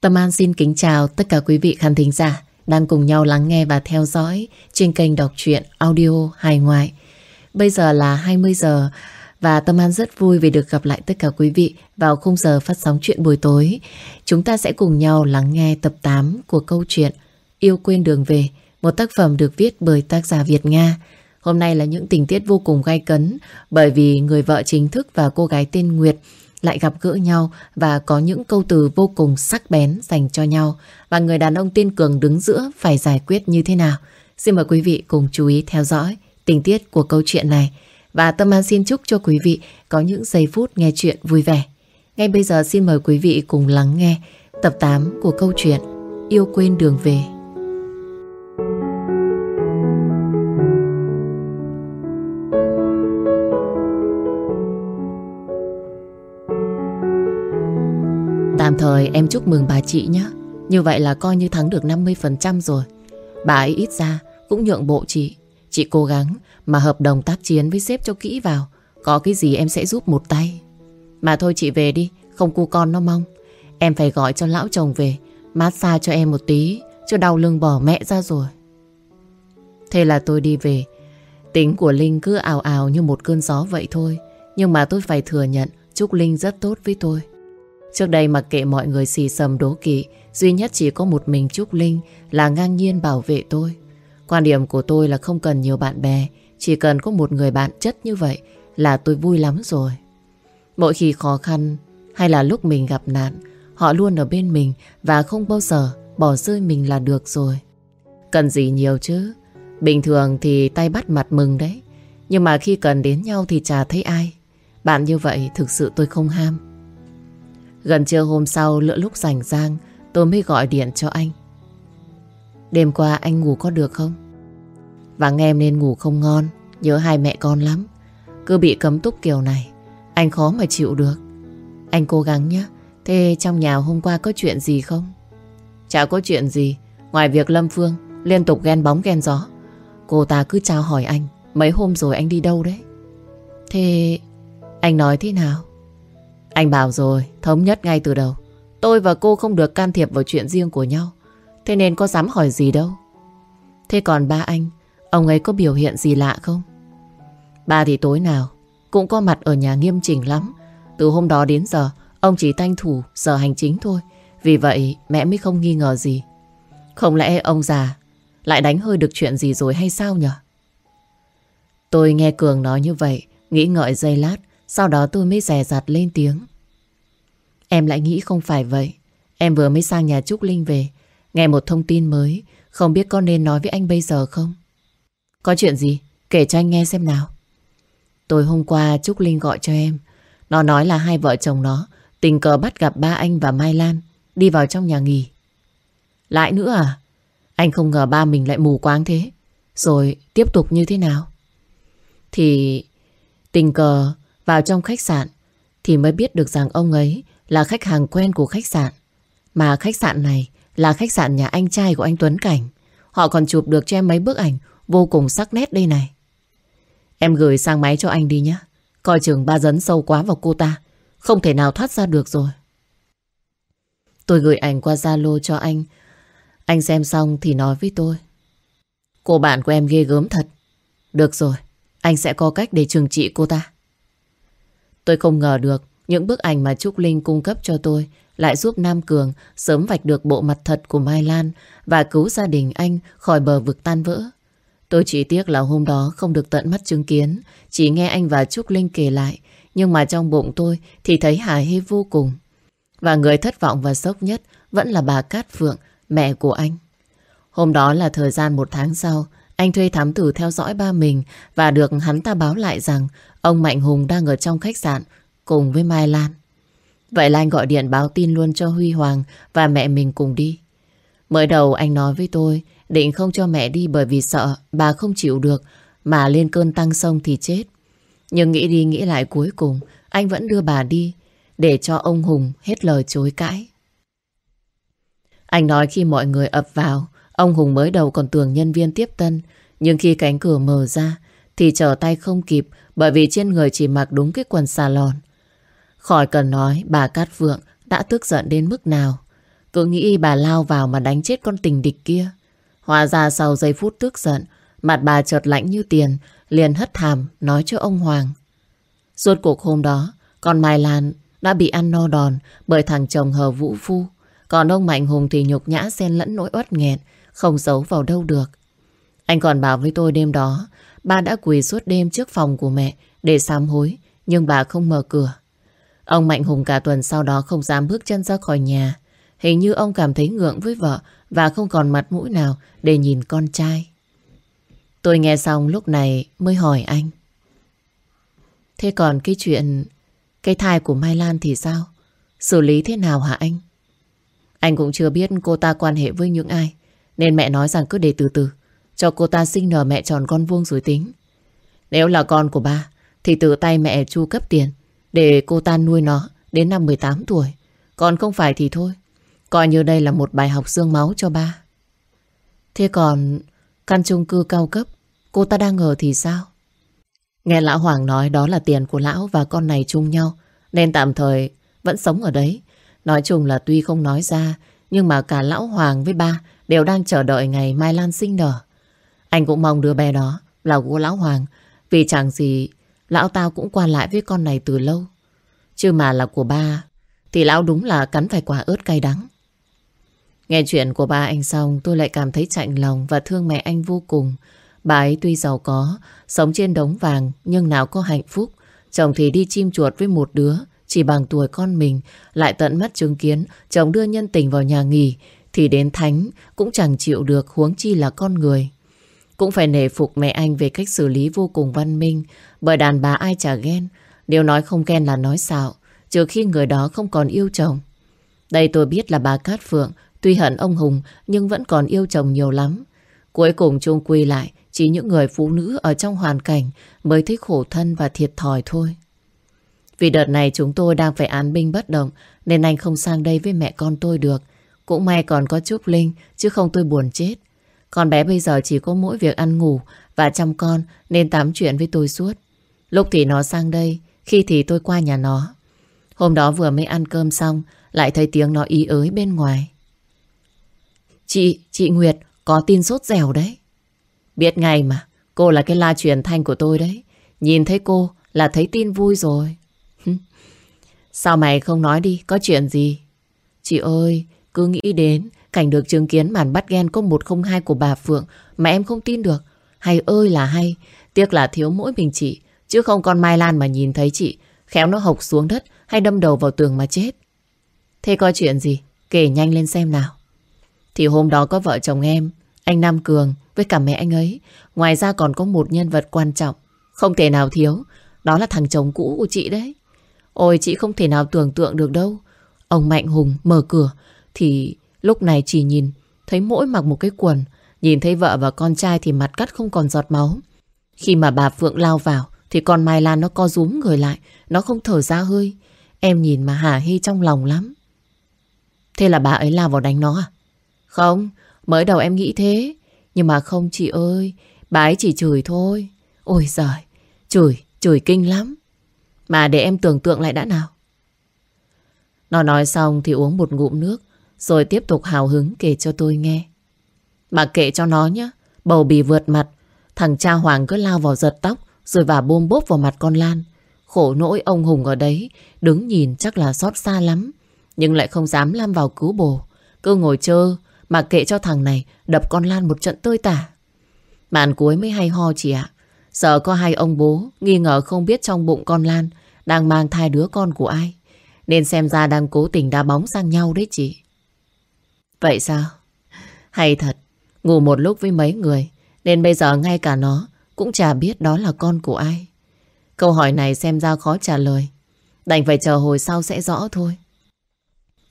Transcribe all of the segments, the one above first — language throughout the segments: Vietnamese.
Tâm An xin kính chào tất cả quý vị khán thính giả đang cùng nhau lắng nghe và theo dõi trên kênh đọc truyện audio hài ngoại. Bây giờ là 20 giờ và Tâm An rất vui vì được gặp lại tất cả quý vị vào khung giờ phát sóng chuyện buổi tối. Chúng ta sẽ cùng nhau lắng nghe tập 8 của câu chuyện Yêu quên đường về, một tác phẩm được viết bởi tác giả Việt Nga. Hôm nay là những tình tiết vô cùng gai cấn bởi vì người vợ chính thức và cô gái tên Nguyệt lại gặp gỡ nhau và có những câu từ vô cùng sắc bén dành cho nhau và người đàn ông tiên cường đứng giữa phải giải quyết như thế nào. Xin mời quý vị cùng chú ý theo dõi tình tiết của câu chuyện này và Tâm An xin chúc cho quý vị có những giây phút nghe chuyện vui vẻ. Ngay bây giờ xin mời quý vị cùng lắng nghe tập 8 của câu chuyện Yêu quên đường về. Tạm thời em chúc mừng bà chị nhé. Như vậy là coi như thắng được 50% rồi. Bà ấy ít ra cũng nhượng bộ chị. Chị cố gắng mà hợp đồng tác chiến với sếp cho kỹ vào. Có cái gì em sẽ giúp một tay. Mà thôi chị về đi, không cu con nó mong. Em phải gọi cho lão chồng về, massage cho em một tí, cho đau lưng bỏ mẹ ra rồi. Thế là tôi đi về. Tính của Linh cứ ào ào như một cơn gió vậy thôi. Nhưng mà tôi phải thừa nhận Trúc Linh rất tốt với tôi. Trước đây mặc kệ mọi người xì xầm đố kỵ, duy nhất chỉ có một mình Trúc Linh là ngang nhiên bảo vệ tôi. Quan điểm của tôi là không cần nhiều bạn bè, chỉ cần có một người bạn chất như vậy là tôi vui lắm rồi. Mỗi khi khó khăn hay là lúc mình gặp nạn, họ luôn ở bên mình và không bao giờ bỏ rơi mình là được rồi. Cần gì nhiều chứ? Bình thường thì tay bắt mặt mừng đấy. Nhưng mà khi cần đến nhau thì chả thấy ai. Bạn như vậy thực sự tôi không ham. Gần trưa hôm sau lựa lúc rảnh rang tôi mới gọi điện cho anh. Đêm qua anh ngủ có được không? Vắng em nên ngủ không ngon, nhớ hai mẹ con lắm. Cứ bị cấm túc kiểu này, anh khó mà chịu được. Anh cố gắng nhé. Thế trong nhà hôm qua có chuyện gì không? Chả có chuyện gì, ngoài việc Lâm Phương liên tục ghen bóng ghen gió. Cô ta cứ trao hỏi anh, mấy hôm rồi anh đi đâu đấy? Thế anh nói thế nào? Anh bảo rồi, thống nhất ngay từ đầu. Tôi và cô không được can thiệp vào chuyện riêng của nhau. Thế nên có dám hỏi gì đâu. Thế còn ba anh, ông ấy có biểu hiện gì lạ không? Ba thì tối nào cũng có mặt ở nhà nghiêm chỉnh lắm. Từ hôm đó đến giờ, ông chỉ tanh thủ giờ hành chính thôi. Vì vậy mẹ mới không nghi ngờ gì. Không lẽ ông già lại đánh hơi được chuyện gì rồi hay sao nhở? Tôi nghe Cường nói như vậy, nghĩ ngợi giây lát, sau đó tôi mới rè rặt lên tiếng. Em lại nghĩ không phải vậy. Em vừa mới sang nhà Trúc Linh về. Nghe một thông tin mới. Không biết có nên nói với anh bây giờ không? Có chuyện gì? Kể cho anh nghe xem nào. Tối hôm qua, Trúc Linh gọi cho em. Nó nói là hai vợ chồng nó tình cờ bắt gặp ba anh và Mai Lan, đi vào trong nhà nghỉ. Lại nữa à? Anh không ngờ ba mình lại mù quáng thế. Rồi, tiếp tục như thế nào? Thì tình cờ vào trong khách sạn thì mới biết được rằng ông ấy là khách hàng quen của khách sạn. Mà khách sạn này là khách sạn nhà anh trai của anh Tuấn Cảnh. Họ còn chụp được cho em mấy bức ảnh vô cùng sắc nét đây này. Em gửi sang máy cho anh đi nhé. Coi chừng ba dấn sâu quá vào cô ta. Không thể nào thoát ra được rồi. Tôi gửi ảnh qua Zalo cho anh. Anh xem xong thì nói với tôi. Cô bạn của em ghê gớm thật. Được rồi, anh sẽ có cách để trừng trị cô ta. Tôi không ngờ được những bức ảnh mà Trúc Linh cung cấp cho tôi lại giúp Nam Cường sớm vạch được bộ mặt thật của Mai Lan và cứu gia đình anh khỏi bờ vực tan vỡ. Tôi chỉ tiếc là hôm đó không được tận mắt chứng kiến, chỉ nghe anh và Trúc Linh kể lại, nhưng mà trong bụng tôi thì thấy hài hê vô cùng. Và người thất vọng và sốc nhất vẫn là bà Cát Phượng, mẹ của anh. Hôm đó là thời gian một tháng sau, anh thuê thám tử theo dõi ba mình và được hắn ta báo lại rằng ông Mạnh Hùng đang ở trong khách sạn cùng với Mai Lan. Vậy là anh gọi điện báo tin luôn cho Huy Hoàng và mẹ mình cùng đi. Mới đầu anh nói với tôi định không cho mẹ đi bởi vì sợ bà không chịu được mà lên cơn tăng sông thì chết. Nhưng nghĩ đi nghĩ lại cuối cùng, anh vẫn đưa bà đi để cho ông Hùng hết lời chối cãi. Anh nói khi mọi người ập vào ông Hùng mới đầu còn tưởng nhân viên tiếp tân nhưng khi cánh cửa mở ra thì trở tay không kịp bởi vì trên người chỉ mặc đúng cái quần xà lòn. Khỏi cần nói bà Cát Vượng đã tức giận đến mức nào. Cứ nghĩ bà lao vào mà đánh chết con tình địch kia. Hóa ra sau giây phút tức giận, mặt bà chợt lạnh như tiền, liền hất thàm nói cho ông Hoàng. Suốt cuộc hôm đó, con Mai Lan đã bị ăn no đòn bởi thằng chồng hờ vũ phu. Còn ông Mạnh Hùng thì nhục nhã xen lẫn nỗi uất nghẹn, không giấu vào đâu được. Anh còn bảo với tôi đêm đó, ba đã quỳ suốt đêm trước phòng của mẹ để sám hối, nhưng bà không mở cửa. Ông Mạnh Hùng cả tuần sau đó không dám bước chân ra khỏi nhà. Hình như ông cảm thấy ngượng với vợ và không còn mặt mũi nào để nhìn con trai. Tôi nghe xong lúc này mới hỏi anh. Thế còn cái chuyện cái thai của Mai Lan thì sao? Xử lý thế nào hả anh? Anh cũng chưa biết cô ta quan hệ với những ai nên mẹ nói rằng cứ để từ từ. Cho cô ta sinh nở mẹ tròn con vuông rồi tính. Nếu là con của ba Thì tự tay mẹ chu cấp tiền Để cô ta nuôi nó Đến năm 18 tuổi. Còn không phải thì thôi. Coi như đây là một bài học xương máu cho ba. Thế còn Căn chung cư cao cấp Cô ta đang ở thì sao? Nghe lão Hoàng nói đó là tiền của lão Và con này chung nhau Nên tạm thời vẫn sống ở đấy. Nói chung là tuy không nói ra, nhưng mà cả Lão Hoàng với ba đều đang chờ đợi ngày Mai Lan sinh nở. Anh cũng mong đứa bé đó là của Lão Hoàng, vì chẳng gì Lão tao cũng qua lại với con này từ lâu. Chứ mà là của ba, thì Lão đúng là cắn phải quả ớt cay đắng. Nghe chuyện của ba anh xong tôi lại cảm thấy chạnh lòng và thương mẹ anh vô cùng. Bà ấy tuy giàu có, sống trên đống vàng nhưng nào có hạnh phúc. Chồng thì đi chim chuột với một đứa, chỉ bằng tuổi con mình, lại tận mắt chứng kiến chồng đưa nhân tình vào nhà nghỉ, thì đến thánh cũng chẳng chịu được huống chi là con người. Cũng phải nể phục mẹ anh về cách xử lý vô cùng văn minh, bởi đàn bà ai chả ghen. Điều nói không ghen là nói xạo, trừ khi người đó không còn yêu chồng. Đây tôi biết là bà Cát Phượng, tuy hận ông Hùng nhưng vẫn còn yêu chồng nhiều lắm. Cuối cùng chung quy lại, chỉ những người phụ nữ ở trong hoàn cảnh mới thấy khổ thân và thiệt thòi thôi. Vì đợt này chúng tôi đang phải án binh bất động nên anh không sang đây với mẹ con tôi được. Cũng may còn có Trúc Linh chứ không tôi buồn chết. Con bé bây giờ chỉ có mỗi việc ăn ngủ và chăm con nên tám chuyện với tôi suốt. Lúc thì nó sang đây, khi thì tôi qua nhà nó. Hôm đó vừa mới ăn cơm xong lại thấy tiếng nó ý ới bên ngoài. Chị, chị Nguyệt có tin sốt dẻo đấy. Biết ngay mà, cô là cái la truyền thanh của tôi đấy. Nhìn thấy cô là thấy tin vui rồi. Sao mày không nói đi, có chuyện gì? Chị ơi, cứ nghĩ đến cảnh được chứng kiến màn bắt ghen có 102 của bà Phượng mà em không tin được. Hay ơi là hay, tiếc là thiếu mỗi mình chị, chứ không con Mai Lan mà nhìn thấy chị, khéo nó hộc xuống đất hay đâm đầu vào tường mà chết. Thế có chuyện gì? Kể nhanh lên xem nào. Thì hôm đó có vợ chồng em, anh Nam Cường với cả mẹ anh ấy. Ngoài ra còn có một nhân vật quan trọng, không thể nào thiếu. Đó là thằng chồng cũ của chị đấy. Ôi chị không thể nào tưởng tượng được đâu. Ông Mạnh Hùng mở cửa thì lúc này chỉ nhìn thấy mỗi mặc một cái quần. Nhìn thấy vợ và con trai thì mặt cắt không còn giọt máu. Khi mà bà Phượng lao vào thì con Mai Lan nó co rúm người lại. Nó không thở ra hơi. Em nhìn mà hả hê trong lòng lắm. Thế là bà ấy lao vào đánh nó à? Không, mới đầu em nghĩ thế. Nhưng mà không chị ơi, bà ấy chỉ chửi thôi. Ôi giời, chửi, chửi kinh lắm. Mà để em tưởng tượng lại đã nào. Nó nói xong thì uống một ngụm nước, rồi tiếp tục hào hứng kể cho tôi nghe. Bà kệ cho nó nhé. Bầu bì vượt mặt. Thằng cha Hoàng cứ lao vào giật tóc, rồi vả bôm bốp vào mặt con Lan. Khổ nỗi ông Hùng ở đấy, đứng nhìn chắc là xót xa lắm. Nhưng lại không dám lam vào cứu bồ. Cứ ngồi chơ, mà kệ cho thằng này đập con Lan một trận tơi tả. Màn cuối mới hay ho chị ạ. Sợ có hai ông bố nghi ngờ không biết trong bụng con Lan đang mang thai đứa con của ai. Nên xem ra đang cố tình đá bóng sang nhau đấy chị. Vậy sao? Hay thật, ngủ một lúc với mấy người, nên bây giờ ngay cả nó cũng chả biết đó là con của ai. Câu hỏi này xem ra khó trả lời. Đành phải chờ hồi sau sẽ rõ thôi.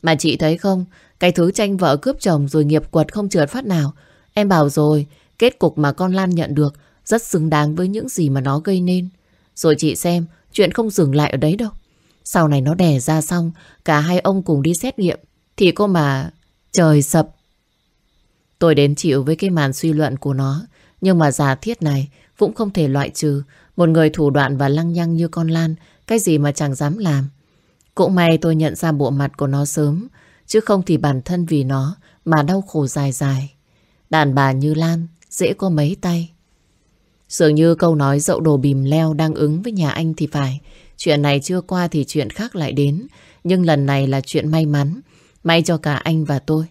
Mà chị thấy không, cái thứ tranh vợ cướp chồng rồi nghiệp quật không trượt phát nào. Em bảo rồi, kết cục mà con Lan nhận được rất xứng đáng với những gì mà nó gây nên. Rồi chị xem, chuyện không dừng lại ở đấy đâu. Sau này nó đẻ ra xong, cả hai ông cùng đi xét nghiệm, thì cô mà trời sập. Tôi đến chịu với cái màn suy luận của nó, nhưng mà giả thiết này cũng không thể loại trừ một người thủ đoạn và lăng nhăng như con Lan, cái gì mà chẳng dám làm. Cũng may tôi nhận ra bộ mặt của nó sớm, chứ không thì bản thân vì nó mà đau khổ dài dài. Đàn bà như Lan dễ có mấy tay. Dường như câu nói dậu đồ bìm leo đang ứng với nhà anh thì phải. Chuyện này chưa qua thì chuyện khác lại đến. Nhưng lần này là chuyện may mắn. May cho cả anh và tôi.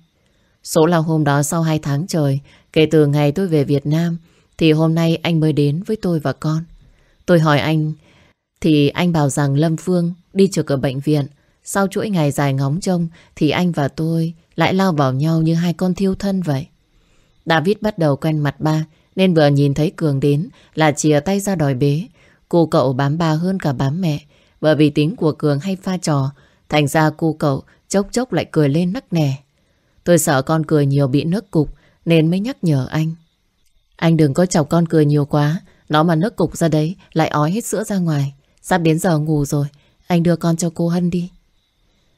Số là hôm đó sau hai tháng trời, kể từ ngày tôi về Việt Nam, thì hôm nay anh mới đến với tôi và con. Tôi hỏi anh, thì anh bảo rằng Lâm Phương đi trực ở bệnh viện. Sau chuỗi ngày dài ngóng trông, thì anh và tôi lại lao vào nhau như hai con thiêu thân vậy. David bắt đầu quen mặt ba, nên vừa nhìn thấy Cường đến là chìa tay ra đòi bế. Cô cậu bám ba hơn cả bám mẹ, bởi vì tính của Cường hay pha trò, thành ra cô cậu chốc chốc lại cười lên nắc nẻ. Tôi sợ con cười nhiều bị nước cục nên mới nhắc nhở anh. Anh đừng có chọc con cười nhiều quá, nó mà nước cục ra đấy lại ói hết sữa ra ngoài. Sắp đến giờ ngủ rồi, anh đưa con cho cô Hân đi.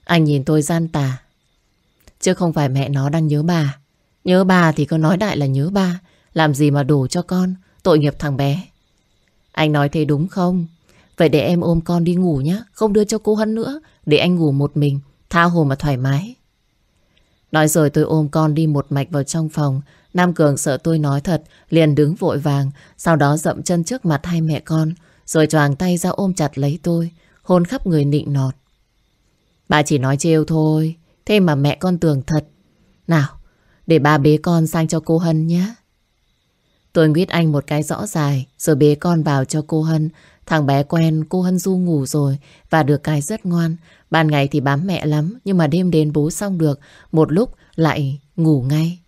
Anh nhìn tôi gian tà. Chứ không phải mẹ nó đang nhớ bà. Nhớ bà thì cứ nói đại là nhớ ba. Làm gì mà đủ cho con, tội nghiệp thằng bé. Anh nói thế đúng không? Vậy để em ôm con đi ngủ nhé, không đưa cho cô Hân nữa, để anh ngủ một mình, tha hồ mà thoải mái. Nói rồi tôi ôm con đi một mạch vào trong phòng. Nam Cường sợ tôi nói thật, liền đứng vội vàng, sau đó dậm chân trước mặt hai mẹ con, rồi choàng tay ra ôm chặt lấy tôi, hôn khắp người nịnh nọt. Bà chỉ nói trêu thôi, thế mà mẹ con tưởng thật. Nào, để bà bế con sang cho cô Hân nhé. Tôi nguyết anh một cái rõ dài, rồi bế con vào cho cô Hân. Thằng bé quen cô Hân Du ngủ rồi và được cái rất ngoan. Ban ngày thì bám mẹ lắm, nhưng mà đêm đến bố xong được, một lúc lại ngủ ngay.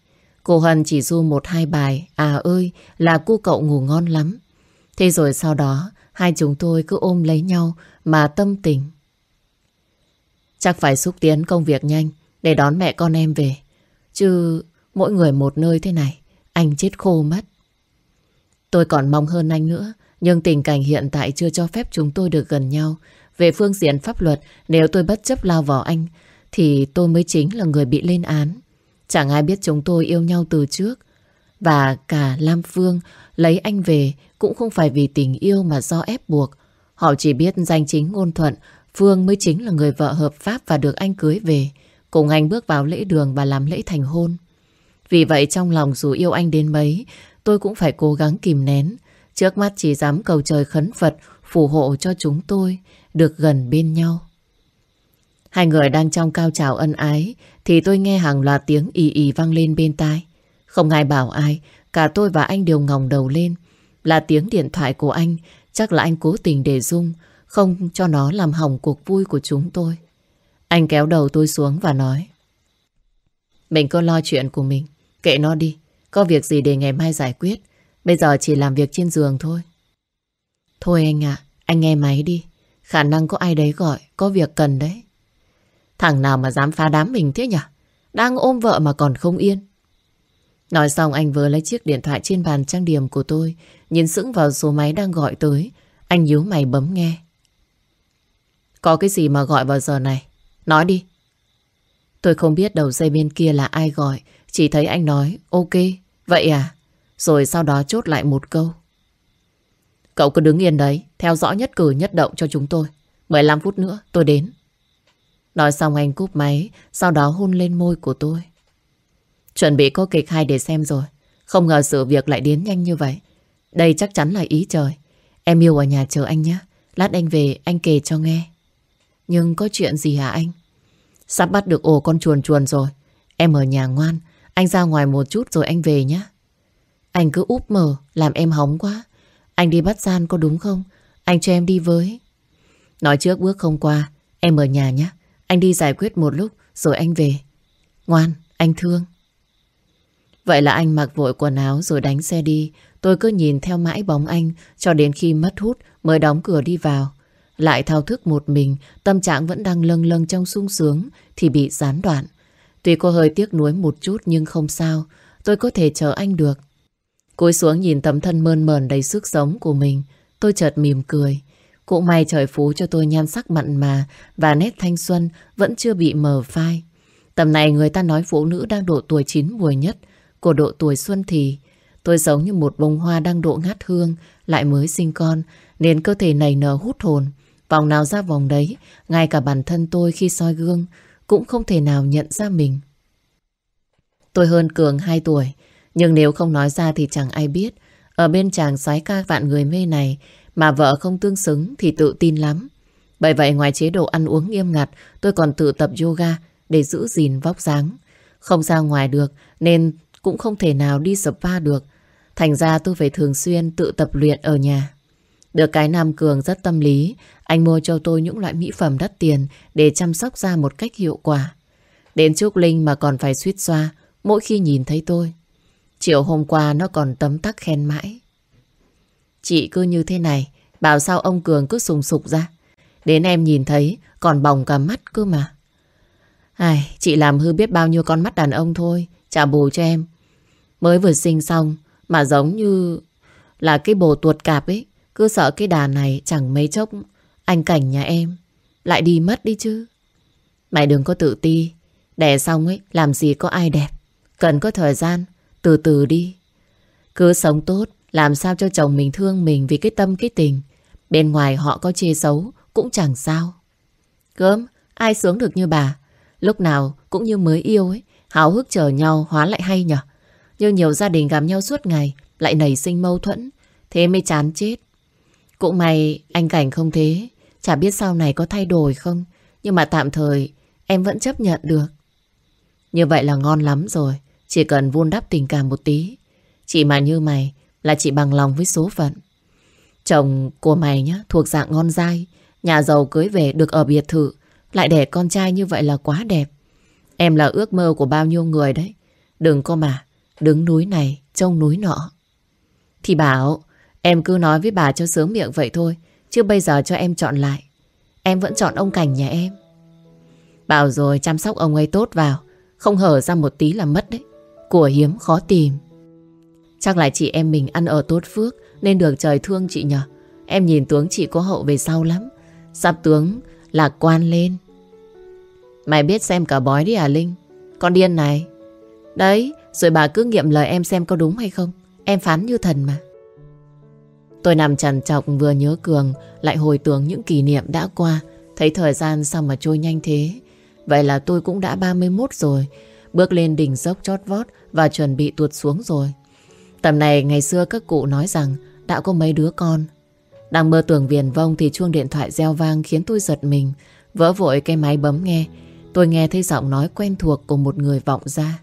Cô Hân chỉ du một hai bài, à ơi là cô cậu ngủ ngon lắm. Thế rồi sau đó, hai chúng tôi cứ ôm lấy nhau mà tâm tình. Chắc phải xúc tiến công việc nhanh để đón mẹ con em về. Chứ mỗi người một nơi thế này, anh chết khô mất. Tôi còn mong hơn anh nữa, nhưng tình cảnh hiện tại chưa cho phép chúng tôi được gần nhau. Về phương diện pháp luật, nếu tôi bất chấp lao vào anh, thì tôi mới chính là người bị lên án. Chẳng ai biết chúng tôi yêu nhau từ trước. Và cả Lam Phương lấy anh về cũng không phải vì tình yêu mà do ép buộc. Họ chỉ biết danh chính ngôn thuận, Phương mới chính là người vợ hợp pháp và được anh cưới về. Cùng anh bước vào lễ đường và làm lễ thành hôn. Vì vậy trong lòng dù yêu anh đến mấy, tôi cũng phải cố gắng kìm nén. Trước mắt chỉ dám cầu trời khấn Phật phù hộ cho chúng tôi được gần bên nhau. Hai người đang trong cao trào ân ái thì tôi nghe hàng loạt tiếng ì ì vang lên bên tai. Không ai bảo ai, cả tôi và anh đều ngòng đầu lên. Là tiếng điện thoại của anh, chắc là anh cố tình để Dung, không cho nó làm hỏng cuộc vui của chúng tôi. Anh kéo đầu tôi xuống và nói Mình cứ lo chuyện của mình, kệ nó đi. Có việc gì để ngày mai giải quyết. Bây giờ chỉ làm việc trên giường thôi. Thôi anh ạ, anh nghe máy đi. Khả năng có ai đấy gọi, có việc cần đấy. Thằng nào mà dám phá đám mình thế nhỉ? Đang ôm vợ mà còn không yên. Nói xong anh vừa lấy chiếc điện thoại trên bàn trang điểm của tôi, nhìn sững vào số máy đang gọi tới. Anh nhíu mày bấm nghe. Có cái gì mà gọi vào giờ này? Nói đi. Tôi không biết đầu dây bên kia là ai gọi, chỉ thấy anh nói ok, vậy à? Rồi sau đó chốt lại một câu. Cậu cứ đứng yên đấy, theo dõi nhất cử nhất động cho chúng tôi. 15 phút nữa tôi đến. Nói xong anh cúp máy, sau đó hôn lên môi của tôi. Chuẩn bị có kịch hay để xem rồi. Không ngờ sự việc lại đến nhanh như vậy. Đây chắc chắn là ý trời. Em yêu ở nhà chờ anh nhé. Lát anh về anh kể cho nghe. Nhưng có chuyện gì hả anh? Sắp bắt được ổ con chuồn chuồn rồi. Em ở nhà ngoan. Anh ra ngoài một chút rồi anh về nhé. Anh cứ úp mở, làm em hóng quá. Anh đi bắt gian có đúng không? Anh cho em đi với. Nói trước bước không qua, em ở nhà nhé. Anh đi giải quyết một lúc rồi anh về. Ngoan, anh thương. Vậy là anh mặc vội quần áo rồi đánh xe đi. Tôi cứ nhìn theo mãi bóng anh cho đến khi mất hút mới đóng cửa đi vào. Lại thao thức một mình, tâm trạng vẫn đang lâng lâng trong sung sướng thì bị gián đoạn. Tuy có hơi tiếc nuối một chút nhưng không sao, tôi có thể chờ anh được. Cúi xuống nhìn tấm thân mơn mờn đầy sức sống của mình, tôi chợt mỉm cười. Cũng may trời phú cho tôi nhan sắc mặn mà và nét thanh xuân vẫn chưa bị mờ phai. Tầm này người ta nói phụ nữ đang độ tuổi chín mùi nhất của độ tuổi xuân thì tôi giống như một bông hoa đang độ ngát hương lại mới sinh con nên cơ thể này nở hút hồn. Vòng nào ra vòng đấy, ngay cả bản thân tôi khi soi gương cũng không thể nào nhận ra mình. Tôi hơn Cường 2 tuổi, nhưng nếu không nói ra thì chẳng ai biết. Ở bên chàng xoái ca vạn người mê này mà vợ không tương xứng thì tự tin lắm. Bởi vậy ngoài chế độ ăn uống nghiêm ngặt, tôi còn tự tập yoga để giữ gìn vóc dáng. Không ra ngoài được nên cũng không thể nào đi spa được. Thành ra tôi phải thường xuyên tự tập luyện ở nhà. Được cái Nam Cường rất tâm lý, anh mua cho tôi những loại mỹ phẩm đắt tiền để chăm sóc da một cách hiệu quả. Đến Trúc Linh mà còn phải suýt xoa mỗi khi nhìn thấy tôi. Chiều hôm qua nó còn tấm tắc khen mãi. Chị cứ như thế này, bảo sao ông Cường cứ sùng sục ra. Đến em nhìn thấy còn bồng cả mắt cơ mà. Ai, chị làm hư biết bao nhiêu con mắt đàn ông thôi, trả bù cho em. Mới vừa sinh xong mà giống như là cái bồ tuột cạp ấy. Cứ sợ cái đàn này chẳng mấy chốc anh cảnh nhà em lại đi mất đi chứ. Mày đừng có tự ti. Đẻ xong ấy, làm gì có ai đẹp. Cần có thời gian, từ từ đi. Cứ sống tốt, làm sao cho chồng mình thương mình vì cái tâm cái tình. Bên ngoài họ có chê xấu, cũng chẳng sao. Gớm, ai sướng được như bà. Lúc nào cũng như mới yêu ấy, háo hức chờ nhau hóa lại hay nhở. Như nhiều gia đình gặp nhau suốt ngày, lại nảy sinh mâu thuẫn, thế mới chán chết. Cũng may anh Cảnh không thế, chả biết sau này có thay đổi không, nhưng mà tạm thời em vẫn chấp nhận được. Như vậy là ngon lắm rồi, chỉ cần vun đắp tình cảm một tí. Chị mà như mày là chị bằng lòng với số phận. Chồng của mày nhá, thuộc dạng ngon dai, nhà giàu cưới về được ở biệt thự, lại để con trai như vậy là quá đẹp. Em là ước mơ của bao nhiêu người đấy. Đừng có mà, đứng núi này, trông núi nọ. Thì bảo, em cứ nói với bà cho sướng miệng vậy thôi, chứ bây giờ cho em chọn lại. Em vẫn chọn ông Cảnh nhà em. Bảo rồi chăm sóc ông ấy tốt vào, không hở ra một tí là mất đấy. Của hiếm khó tìm. Chắc là chị em mình ăn ở tốt phước nên được trời thương chị nhở. Em nhìn tướng chị có hậu về sau lắm. Sắp tướng là quan lên. Mày biết xem cả bói đi à Linh? Con điên này. Đấy, rồi bà cứ nghiệm lời em xem có đúng hay không. Em phán như thần mà. Tôi nằm trằn trọc vừa nhớ Cường, lại hồi tưởng những kỷ niệm đã qua. Thấy thời gian sao mà trôi nhanh thế. Vậy là tôi cũng đã 31 rồi. Bước lên đỉnh dốc chót vót và chuẩn bị tuột xuống rồi. Tầm này ngày xưa các cụ nói rằng, đã có mấy đứa con. Đang mơ tưởng viền vông thì chuông điện thoại reo vang khiến tôi giật mình. Vỡ vội cái máy bấm nghe. Tôi nghe thấy giọng nói quen thuộc của một người vọng ra.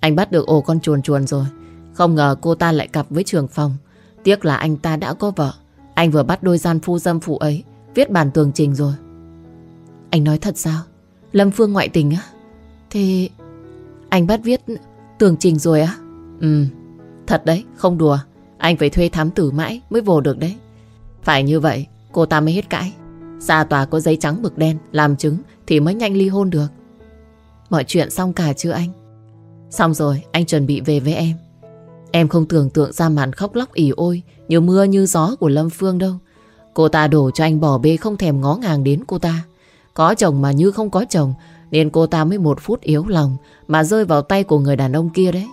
Anh bắt được ổ con chuồn chuồn rồi. Không ngờ cô ta lại cặp với trường phòng. Tiếc là anh ta đã có vợ. Anh vừa bắt đôi gian phu dâm phụ ấy. Viết bản tường trình rồi. Anh nói thật sao? Lâm Phương ngoại tình á? Thế anh bắt viết tường trình rồi á? Ừ, thật đấy, không đùa. Anh phải thuê thám tử mãi mới vô được đấy. Phải như vậy, cô ta mới hết cãi. Ra tòa có giấy trắng mực đen, làm chứng thì mới nhanh ly hôn được. Mọi chuyện xong cả chưa anh? Xong rồi, anh chuẩn bị về với em. Em không tưởng tượng ra màn khóc lóc ỉ ôi như mưa như gió của Lâm Phương đâu. Cô ta đổ cho anh bỏ bê không thèm ngó ngàng đến cô ta. Có chồng mà như không có chồng nên cô ta mới một phút yếu lòng mà rơi vào tay của người đàn ông kia đấy.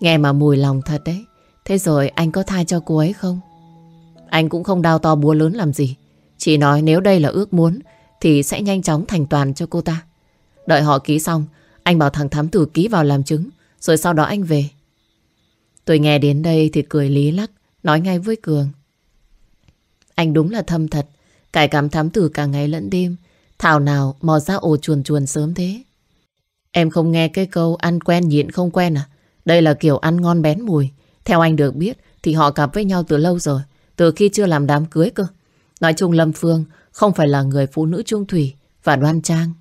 Nghe mà mùi lòng thật đấy. Thế rồi anh có tha cho cô ấy không? Anh cũng không đau to búa lớn làm gì. Chỉ nói nếu đây là ước muốn thì sẽ nhanh chóng thành toàn cho cô ta. Đợi họ ký xong, anh bảo thằng thám tử ký vào làm chứng, rồi sau đó anh về. Tôi nghe đến đây thì cười lý lắc, nói ngay với Cường. Anh đúng là thâm thật, cải cảm thám tử cả ngày lẫn đêm, thảo nào mò ra ổ chuồn chuồn sớm thế. Em không nghe cái câu ăn quen nhịn không quen à? Đây là kiểu ăn ngon bén mùi. Theo anh được biết thì họ cặp với nhau từ lâu rồi, từ khi chưa làm đám cưới cơ. Nói chung Lâm Phương không phải là người phụ nữ trung thủy và đoan trang.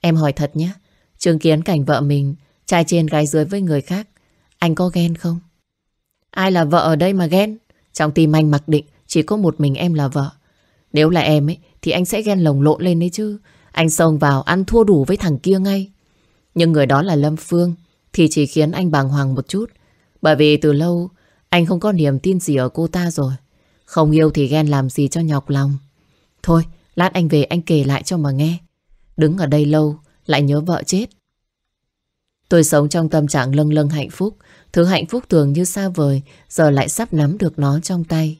Em hỏi thật nhé, chứng kiến cảnh vợ mình trai trên gái dưới với người khác, anh có ghen không? Ai là vợ ở đây mà ghen? Trong tim anh mặc định chỉ có một mình em là vợ. Nếu là em ấy thì anh sẽ ghen lồng lộn lên đấy chứ. Anh xông vào ăn thua đủ với thằng kia ngay. Nhưng người đó là Lâm Phương thì chỉ khiến anh bàng hoàng một chút. Bởi vì từ lâu anh không có niềm tin gì ở cô ta rồi. Không yêu thì ghen làm gì cho nhọc lòng. Thôi, lát anh về anh kể lại cho mà nghe. Đứng ở đây lâu, lại nhớ vợ chết. Tôi sống trong tâm trạng lâng lâng hạnh phúc. Thứ hạnh phúc tưởng như xa vời, giờ lại sắp nắm được nó trong tay.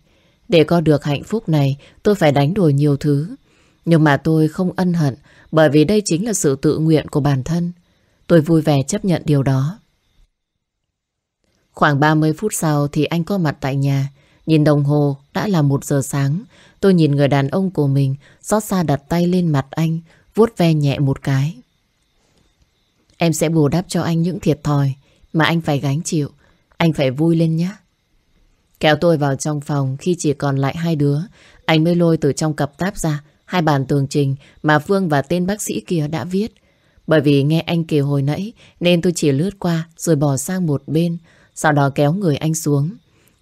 Để có được hạnh phúc này, tôi phải đánh đổi nhiều thứ. Nhưng mà tôi không ân hận bởi vì đây chính là sự tự nguyện của bản thân. Tôi vui vẻ chấp nhận điều đó. Khoảng 30 phút sau thì anh có mặt tại nhà. Nhìn đồng hồ đã là một giờ sáng. Tôi nhìn người đàn ông của mình xót xa đặt tay lên mặt anh vuốt ve nhẹ một cái. Em sẽ bù đắp cho anh những thiệt thòi mà anh phải gánh chịu. Anh phải vui lên nhé. Kéo tôi vào trong phòng, khi chỉ còn lại hai đứa. Anh mới lôi từ trong cặp táp ra hai bản tường trình mà Phương và tên bác sĩ kia đã viết. Bởi vì nghe anh kể hồi nãy, nên tôi chỉ lướt qua rồi bỏ sang một bên. Sau đó kéo người anh xuống.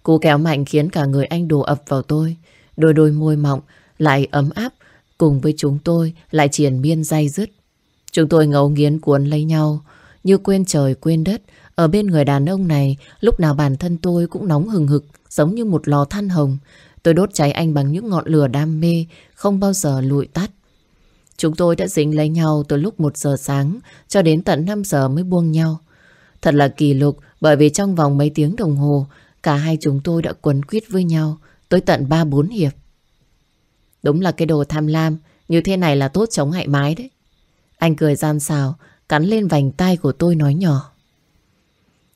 Cú kéo mạnh khiến cả người anh đổ ập vào tôi. Đôi đôi môi mọng lại ấm áp, cùng với chúng tôi lại triển miên dây dứt. Chúng tôi ngấu nghiến cuốn lấy nhau, như quên trời quên đất. Ở bên người đàn ông này, lúc nào bản thân tôi cũng nóng hừng hực, giống như một lò than hồng. Tôi đốt cháy anh bằng những ngọn lửa đam mê, không bao giờ lụi tắt. Chúng tôi đã dính lấy nhau từ lúc 1 giờ sáng cho đến tận 5 giờ mới buông nhau. Thật là kỳ lục, bởi vì trong vòng mấy tiếng đồng hồ, cả hai chúng tôi đã quấn quýt với nhau tới tận 3-4 hiệp. Đúng là cái đồ tham lam, như thế này là tốt chống hại mái đấy. Anh cười gian xào, cắn lên vành tay của tôi nói nhỏ.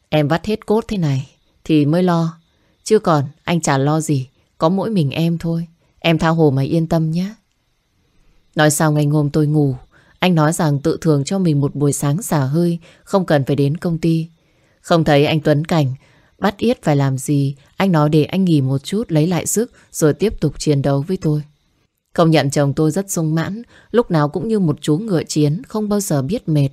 Em vắt hết cốt thế này, thì mới lo. Chứ còn, anh chả lo gì. Có mỗi mình em thôi. Em tha hồ mà yên tâm nhé. Nói sao ngày hôm tôi ngủ. Anh nói rằng tự thường cho mình một buổi sáng xả hơi. Không cần phải đến công ty. Không thấy anh Tuấn Cảnh, bắt Yết phải làm gì. Anh nói để anh nghỉ một chút, lấy lại sức, rồi tiếp tục chiến đấu với tôi. Công nhận chồng tôi rất sung mãn, lúc nào cũng như một chú ngựa chiến, không bao giờ biết mệt.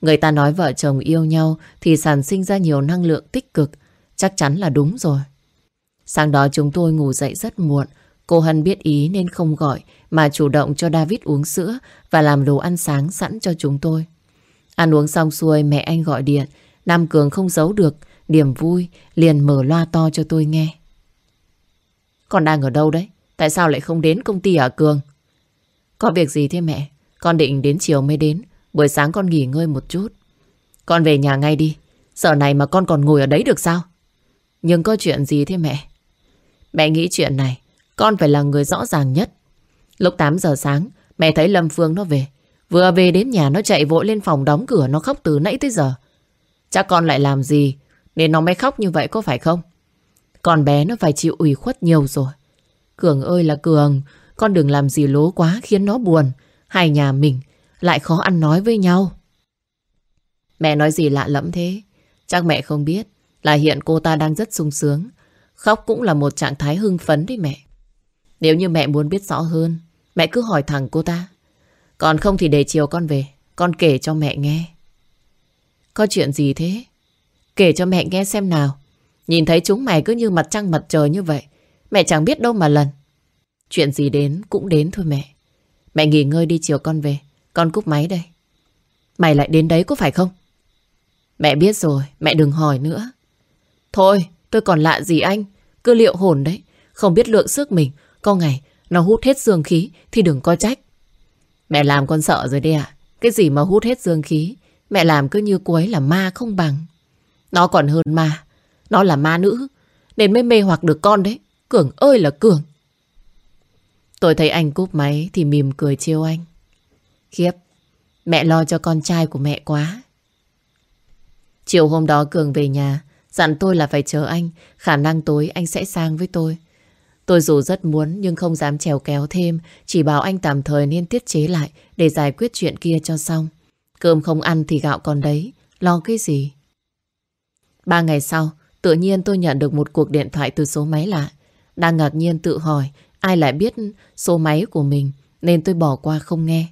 Người ta nói vợ chồng yêu nhau thì sản sinh ra nhiều năng lượng tích cực, chắc chắn là đúng rồi. Sáng đó chúng tôi ngủ dậy rất muộn, cô Hân biết ý nên không gọi mà chủ động cho David uống sữa và làm đồ ăn sáng sẵn cho chúng tôi. Ăn uống xong xuôi mẹ anh gọi điện, Nam Cường không giấu được, niềm vui liền mở loa to cho tôi nghe. Con đang ở đâu đấy? Tại sao lại không đến công ty ở Cường? Có việc gì thế mẹ? Con định đến chiều mới đến. Buổi sáng con nghỉ ngơi một chút. Con về nhà ngay đi. Giờ này mà con còn ngồi ở đấy được sao? Nhưng có chuyện gì thế mẹ? Mẹ nghĩ chuyện này, con phải là người rõ ràng nhất. Lúc 8 giờ sáng, mẹ thấy Lâm Phương nó về. Vừa về đến nhà nó chạy vội lên phòng đóng cửa nó khóc từ nãy tới giờ. Chắc con lại làm gì nên nó mới khóc như vậy có phải không? Con bé nó phải chịu ủy khuất nhiều rồi. Cường ơi là Cường, con đừng làm gì lố quá khiến nó buồn. Hai nhà mình lại khó ăn nói với nhau. Mẹ nói gì lạ lẫm thế? Chắc mẹ không biết là hiện cô ta đang rất sung sướng. Khóc cũng là một trạng thái hưng phấn đấy mẹ. Nếu như mẹ muốn biết rõ hơn, mẹ cứ hỏi thẳng cô ta. Còn không thì để chiều con về, con kể cho mẹ nghe. Có chuyện gì thế? Kể cho mẹ nghe xem nào. Nhìn thấy chúng mày cứ như mặt trăng mặt trời như vậy. Mẹ chẳng biết đâu mà lần. Chuyện gì đến cũng đến thôi mẹ. Mẹ nghỉ ngơi đi chiều con về. Con cúp máy đây. Mày lại đến đấy có phải không? Mẹ biết rồi, mẹ đừng hỏi nữa. Thôi, tôi còn lạ gì anh. Cứ liệu hồn đấy. Không biết lượng sức mình. Có ngày nó hút hết dương khí thì đừng có trách. Mẹ làm con sợ rồi đấy ạ. Cái gì mà hút hết dương khí. Mẹ làm cứ như cô ấy là ma không bằng. Nó còn hơn ma. Nó là ma nữ. Nên mới mê hoặc được con đấy. Cường ơi là Cường. Tôi thấy anh cúp máy thì mỉm cười chiêu anh. Khiếp, mẹ lo cho con trai của mẹ quá. Chiều hôm đó Cường về nhà, dặn tôi là phải chờ anh, khả năng tối anh sẽ sang với tôi. Tôi dù rất muốn nhưng không dám trèo kéo thêm, chỉ bảo anh tạm thời nên tiết chế lại để giải quyết chuyện kia cho xong. Cơm không ăn thì gạo còn đấy, lo cái gì? Ba ngày sau, tự nhiên tôi nhận được một cuộc điện thoại từ số máy lạ. Đang ngạc nhiên tự hỏi ai lại biết số máy của mình nên tôi bỏ qua không nghe.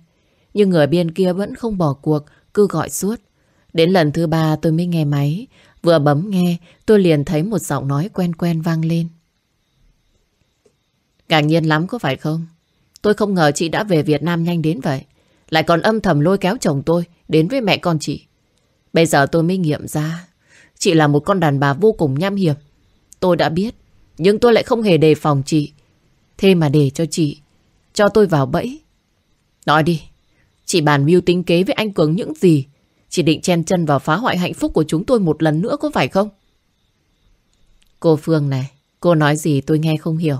Nhưng người bên kia vẫn không bỏ cuộc, cứ gọi suốt. Đến lần thứ ba tôi mới nghe máy. Vừa bấm nghe, tôi liền thấy một giọng nói quen quen vang lên. Ngạc nhiên lắm có phải không? Tôi không ngờ chị đã về Việt Nam nhanh đến vậy. Lại còn âm thầm lôi kéo chồng tôi đến với mẹ con chị. Bây giờ tôi mới nghiệm ra. Chị là một con đàn bà vô cùng nham hiểm. Tôi đã biết nhưng tôi lại không hề đề phòng chị. Thế mà để cho chị, cho tôi vào bẫy. Nói đi, chị bàn mưu tính kế với anh Cường những gì? Chị định chen chân vào phá hoại hạnh phúc của chúng tôi một lần nữa có phải không? Cô Phương này, cô nói gì tôi nghe không hiểu.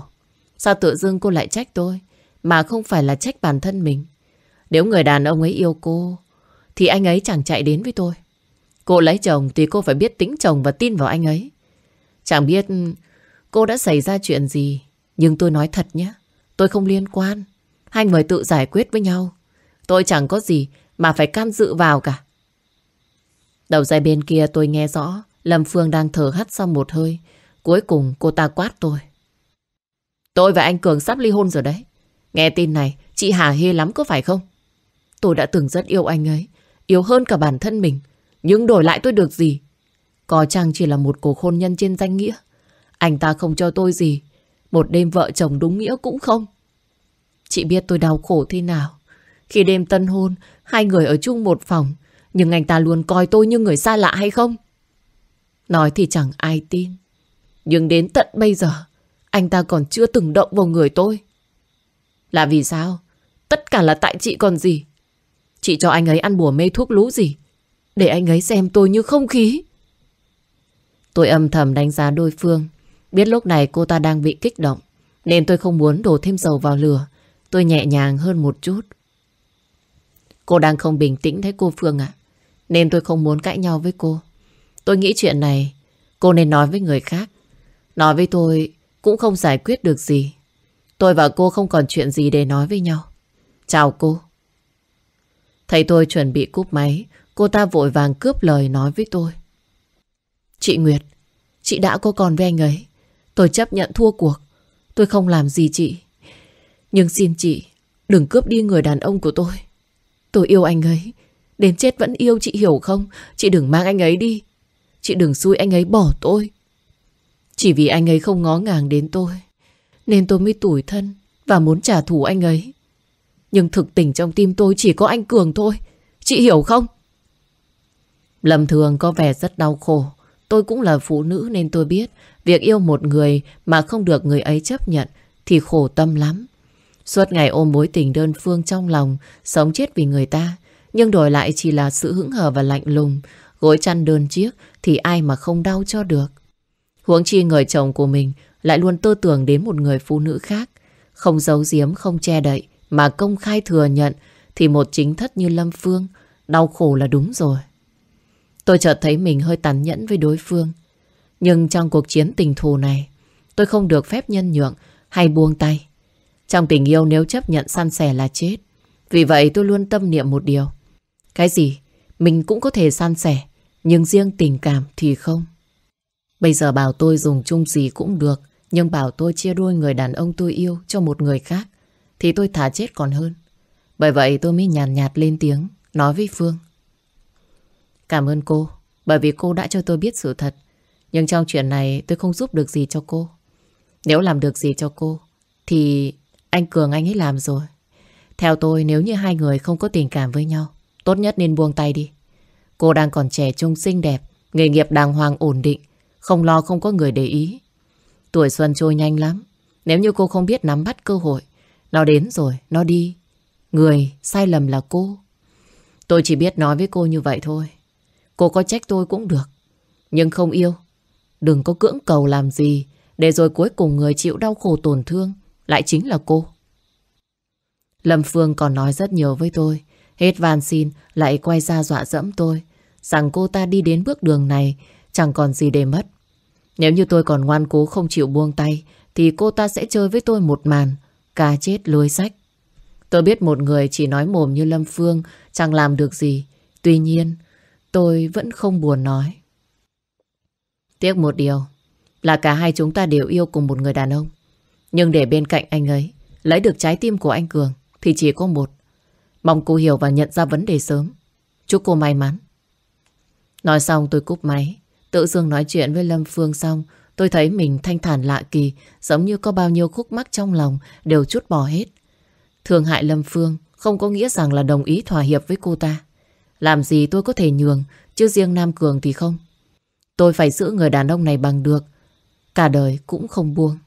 Sao tự dưng cô lại trách tôi? mà không phải là trách bản thân mình. Nếu người đàn ông ấy yêu cô, thì anh ấy chẳng chạy đến với tôi. Cô lấy chồng thì cô phải biết tính chồng và tin vào anh ấy. Chẳng biết cô đã xảy ra chuyện gì, nhưng tôi nói thật nhé, tôi không liên quan. Hai người tự giải quyết với nhau. Tôi chẳng có gì mà phải can dự vào cả. Đầu dây bên kia tôi nghe rõ Lâm Phương đang thở hắt sau một hơi. Cuối cùng cô ta quát tôi. Tôi và anh Cường sắp ly hôn rồi đấy. Nghe tin này, chị Hà hê lắm có phải không? Tôi đã từng rất yêu anh ấy. Yêu hơn cả bản thân mình. Nhưng đổi lại tôi được gì? Có chăng chỉ là một cuộc hôn nhân trên danh nghĩa. Anh ta không cho tôi gì. Một đêm vợ chồng đúng nghĩa cũng không. Chị biết tôi đau khổ thế nào. Khi đêm tân hôn, hai người ở chung một phòng. Nhưng anh ta luôn coi tôi như người xa lạ hay không? Nói thì chẳng ai tin. Nhưng đến tận bây giờ, anh ta còn chưa từng động vào người tôi. Là vì sao? Tất cả là tại chị còn gì? Chị cho anh ấy ăn bùa mê thuốc lú gì? Để anh ấy xem tôi như không khí. Tôi âm thầm đánh giá đối phương. Biết lúc này cô ta đang bị kích động. Nên tôi không muốn đổ thêm dầu vào lửa. Tôi nhẹ nhàng hơn một chút. Cô đang không bình tĩnh thấy cô Phương ạ. Nên tôi không muốn cãi nhau với cô. Tôi nghĩ chuyện này cô nên nói với người khác. Nói với tôi cũng không giải quyết được gì. Tôi và cô không còn chuyện gì để nói với nhau. Chào cô. Thấy tôi chuẩn bị cúp máy, cô ta vội vàng cướp lời nói với tôi. Chị Nguyệt, chị đã có con với anh ấy. Tôi chấp nhận thua cuộc. Tôi không làm gì chị. Nhưng xin chị, đừng cướp đi người đàn ông của tôi. Tôi yêu anh ấy. Đến chết vẫn yêu chị hiểu không? Chị đừng mang anh ấy đi. Chị đừng xui anh ấy bỏ tôi. Chỉ vì anh ấy không ngó ngàng đến tôi. Nên tôi mới tủi thân và muốn trả thù anh ấy. Nhưng thực tình trong tim tôi chỉ có anh Cường thôi. Chị hiểu không? Lâm Thường có vẻ rất đau khổ. Tôi cũng là phụ nữ nên tôi biết việc yêu một người mà không được người ấy chấp nhận thì khổ tâm lắm. Suốt ngày ôm mối tình đơn phương trong lòng, sống chết vì người ta, nhưng đổi lại chỉ là sự hững hờ và lạnh lùng. Gối chăn đơn chiếc thì ai mà không đau cho được. Huống chi người chồng của mình lại luôn tư tưởng đến một người phụ nữ khác. Không giấu giếm, không che đậy, mà công khai thừa nhận thì một chính thất như Lâm Phương đau khổ là đúng rồi. Tôi chợt thấy mình hơi tàn nhẫn với đối phương. Nhưng trong cuộc chiến tình thù này, tôi không được phép nhân nhượng hay buông tay. Trong tình yêu nếu chấp nhận san sẻ là chết. Vì vậy tôi luôn tâm niệm một điều. Cái gì mình cũng có thể san sẻ, nhưng riêng tình cảm thì không. Bây giờ bảo tôi dùng chung gì cũng được, nhưng bảo tôi chia đôi người đàn ông tôi yêu cho một người khác, thì tôi thả chết còn hơn. Bởi vậy tôi mới nhàn nhạt, nhạt lên tiếng, nói với Phương. Cảm ơn cô, bởi vì cô đã cho tôi biết sự thật. Nhưng trong chuyện này tôi không giúp được gì cho cô. Nếu làm được gì cho cô, thì anh Cường anh ấy làm rồi. Theo tôi nếu như hai người không có tình cảm với nhau, Tốt nhất nên buông tay đi. Cô đang còn trẻ trung xinh đẹp, nghề nghiệp đàng hoàng ổn định, không lo không có người để ý. Tuổi xuân trôi nhanh lắm. Nếu như cô không biết nắm bắt cơ hội, nó đến rồi, nó đi. Người sai lầm là cô. Tôi chỉ biết nói với cô như vậy thôi. Cô có trách tôi cũng được. Nhưng không yêu. Đừng có cưỡng cầu làm gì, để rồi cuối cùng người chịu đau khổ tổn thương lại chính là cô. Lâm Phương còn nói rất nhiều với tôi. Hết van xin lại quay ra dọa dẫm tôi rằng cô ta đi đến bước đường này chẳng còn gì để mất. Nếu như tôi còn ngoan cố không chịu buông tay thì cô ta sẽ chơi với tôi một màn cá chết lưới sách. Tôi biết một người chỉ nói mồm như Lâm Phương chẳng làm được gì. Tuy nhiên tôi vẫn không buồn nói. Tiếc một điều là cả hai chúng ta đều yêu cùng một người đàn ông. Nhưng để bên cạnh anh ấy lấy được trái tim của anh Cường thì chỉ có một. Mong cô hiểu và nhận ra vấn đề sớm. Chúc cô may mắn. Nói xong tôi cúp máy. Tự dưng nói chuyện với Lâm Phương xong, tôi thấy mình thanh thản lạ kỳ, giống như có bao nhiêu khúc mắc trong lòng đều chút bỏ hết. Thương hại Lâm Phương không có nghĩa rằng là đồng ý thỏa hiệp với cô ta. Làm gì tôi có thể nhường, chứ riêng Nam Cường thì không. Tôi phải giữ người đàn ông này bằng được. Cả đời cũng không buông.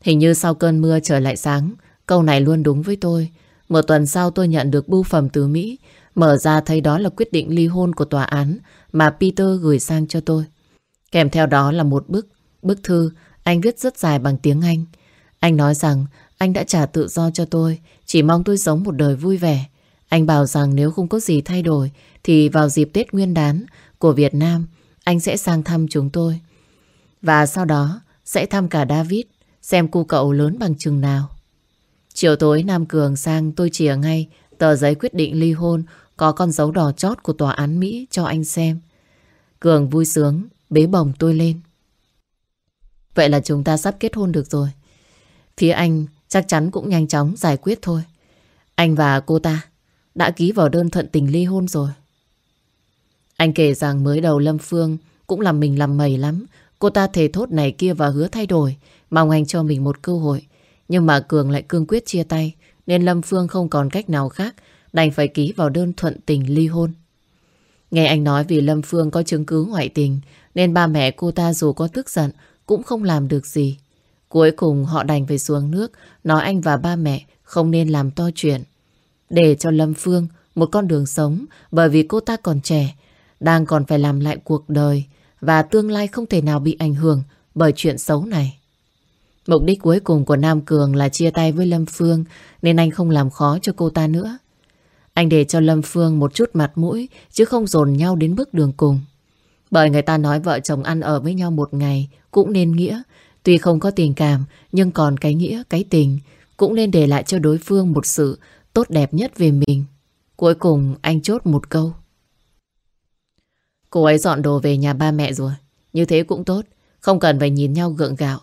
Hình như sau cơn mưa trở lại sáng, câu này luôn đúng với tôi. Một tuần sau tôi nhận được bưu phẩm từ Mỹ. Mở ra thấy đó là quyết định ly hôn của tòa án mà Peter gửi sang cho tôi. Kèm theo đó là một bức, bức thư anh viết rất dài bằng tiếng Anh. Anh nói rằng anh đã trả tự do cho tôi, chỉ mong tôi sống một đời vui vẻ. Anh bảo rằng nếu không có gì thay đổi, thì vào dịp Tết Nguyên đán của Việt Nam, anh sẽ sang thăm chúng tôi. Và sau đó, sẽ thăm cả David, xem cu cậu lớn bằng chừng nào. Chiều tối Nam Cường sang tôi chìa ngay tờ giấy quyết định ly hôn có con dấu đỏ chót của tòa án Mỹ cho anh xem. Cường vui sướng, bế bồng tôi lên. Vậy là chúng ta sắp kết hôn được rồi. Phía anh chắc chắn cũng nhanh chóng giải quyết thôi. Anh và cô ta đã ký vào đơn thuận tình ly hôn rồi. Anh kể rằng mới đầu Lâm Phương cũng làm mình làm mẩy lắm. Cô ta thề thốt này kia và hứa thay đổi, mong anh cho mình một cơ hội. Nhưng mà Cường lại cương quyết chia tay, nên Lâm Phương không còn cách nào khác, đành phải ký vào đơn thuận tình ly hôn. Nghe anh nói vì Lâm Phương có chứng cứ ngoại tình, nên ba mẹ cô ta dù có tức giận cũng không làm được gì. Cuối cùng họ đành phải xuống nước, nói anh và ba mẹ không nên làm to chuyện. Để cho Lâm Phương một con đường sống bởi vì cô ta còn trẻ, đang còn phải làm lại cuộc đời và tương lai không thể nào bị ảnh hưởng bởi chuyện xấu này. Mục đích cuối cùng của Nam Cường là chia tay với Lâm Phương nên anh không làm khó cho cô ta nữa. Anh để cho Lâm Phương một chút mặt mũi chứ không dồn nhau đến bước đường cùng. Bởi người ta nói vợ chồng ăn ở với nhau một ngày cũng nên nghĩa. Tuy không có tình cảm nhưng còn cái nghĩa, cái tình cũng nên để lại cho đối phương một sự tốt đẹp nhất về mình. Cuối cùng anh chốt một câu. Cô ấy dọn đồ về nhà ba mẹ rồi. Như thế cũng tốt. Không cần phải nhìn nhau gượng gạo.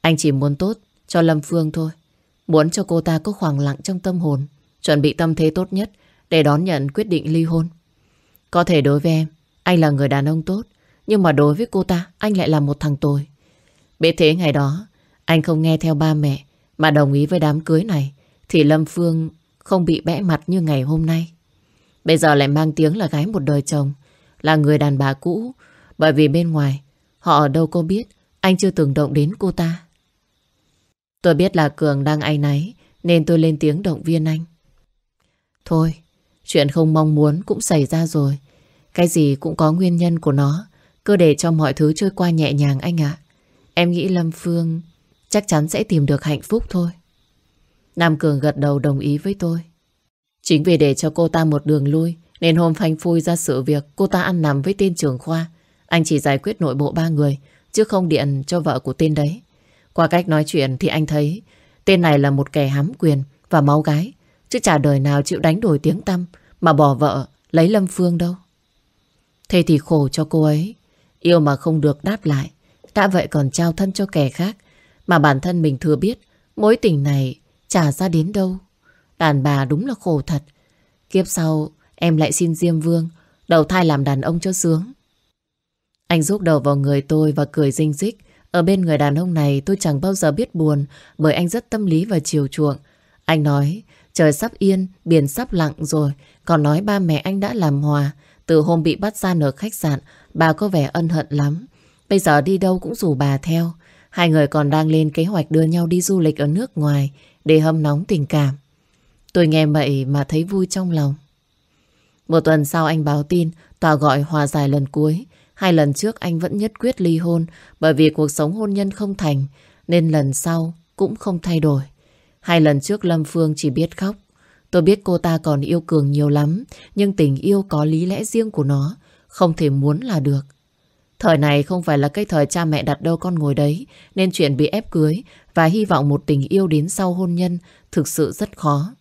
Anh chỉ muốn tốt cho Lâm Phương thôi. Muốn cho cô ta có khoảng lặng trong tâm hồn. Chuẩn bị tâm thế tốt nhất để đón nhận quyết định ly hôn. Có thể đối với em, anh là người đàn ông tốt. Nhưng mà đối với cô ta, anh lại là một thằng tồi. Biết thế ngày đó, anh không nghe theo ba mẹ mà đồng ý với đám cưới này, thì Lâm Phương không bị bẽ mặt như ngày hôm nay. Bây giờ lại mang tiếng là gái một đời chồng, là người đàn bà cũ, bởi vì bên ngoài họ ở đâu có biết anh chưa từng động đến cô ta. Tôi biết là Cường đang ai náy nên tôi lên tiếng động viên anh. Thôi, chuyện không mong muốn cũng xảy ra rồi. Cái gì cũng có nguyên nhân của nó. Cứ để cho mọi thứ trôi qua nhẹ nhàng anh ạ. Em nghĩ Lâm Phương chắc chắn sẽ tìm được hạnh phúc thôi. Nam Cường gật đầu đồng ý với tôi. Chính vì để cho cô ta một đường lui nên hôm phanh phui ra sự việc, cô ta ăn nằm với tên trưởng khoa. Anh chỉ giải quyết nội bộ ba người, chứ không điện cho vợ của tên đấy. Qua cách nói chuyện thì anh thấy, tên này là một kẻ hám quyền và máu gái. Chứ chả đời nào chịu đánh đổi tiếng tăm, mà bỏ vợ, lấy Lâm Phương đâu. Thế thì khổ cho cô ấy. Yêu mà không được đáp lại. Đã vậy còn trao thân cho kẻ khác. Mà bản thân mình thừa biết, mối tình này trả ra đến đâu. Đàn bà đúng là khổ thật. Kiếp sau em lại xin Diêm Vương đầu thai làm đàn ông cho sướng. Anh rút đầu vào người tôi và cười rinh rích. Ở bên người đàn ông này tôi chẳng bao giờ biết buồn bởi anh rất tâm lý và chiều chuộng. Anh nói trời sắp yên, biển sắp lặng rồi. Còn nói ba mẹ anh đã làm hòa. Từ hôm bị bắt ra ở khách sạn, bà có vẻ ân hận lắm. Bây giờ đi đâu cũng rủ bà theo. Hai người còn đang lên kế hoạch đưa nhau đi du lịch ở nước ngoài để hâm nóng tình cảm. Tôi nghe vậy mà thấy vui trong lòng. Một tuần sau anh báo tin tòa gọi hòa giải lần cuối. Hai lần trước anh vẫn nhất quyết ly hôn bởi vì cuộc sống hôn nhân không thành nên lần sau cũng không thay đổi. Hai lần trước Lâm Phương chỉ biết khóc. Tôi biết cô ta còn yêu Cường nhiều lắm nhưng tình yêu có lý lẽ riêng của nó không thể muốn là được. Thời này không phải là cái thời cha mẹ đặt đâu con ngồi đấy nên chuyện bị ép cưới và hy vọng một tình yêu đến sau hôn nhân thực sự rất khó.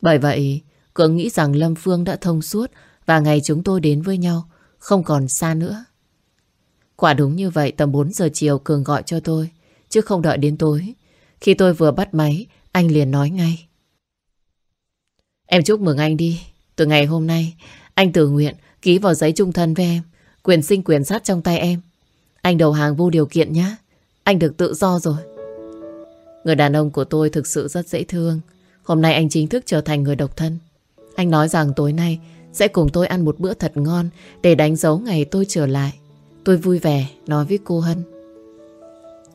Bởi vậy, Cường nghĩ rằng Lâm Phương đã thông suốt và ngày chúng tôi đến với nhau không còn xa nữa. Quả đúng như vậy, tầm 4 giờ chiều Cường gọi cho tôi, chứ không đợi đến tối. Khi tôi vừa bắt máy, anh liền nói ngay. Em chúc mừng anh đi. Từ ngày hôm nay, anh tự nguyện ký vào giấy trung thân với em. Quyền sinh quyền sát trong tay em. Anh đầu hàng vô điều kiện nhé. Anh được tự do rồi. Người đàn ông của tôi thực sự rất dễ thương. Hôm nay anh chính thức trở thành người độc thân. Anh nói rằng tối nay sẽ cùng tôi ăn một bữa thật ngon để đánh dấu ngày tôi trở lại. Tôi vui vẻ nói với cô Hân.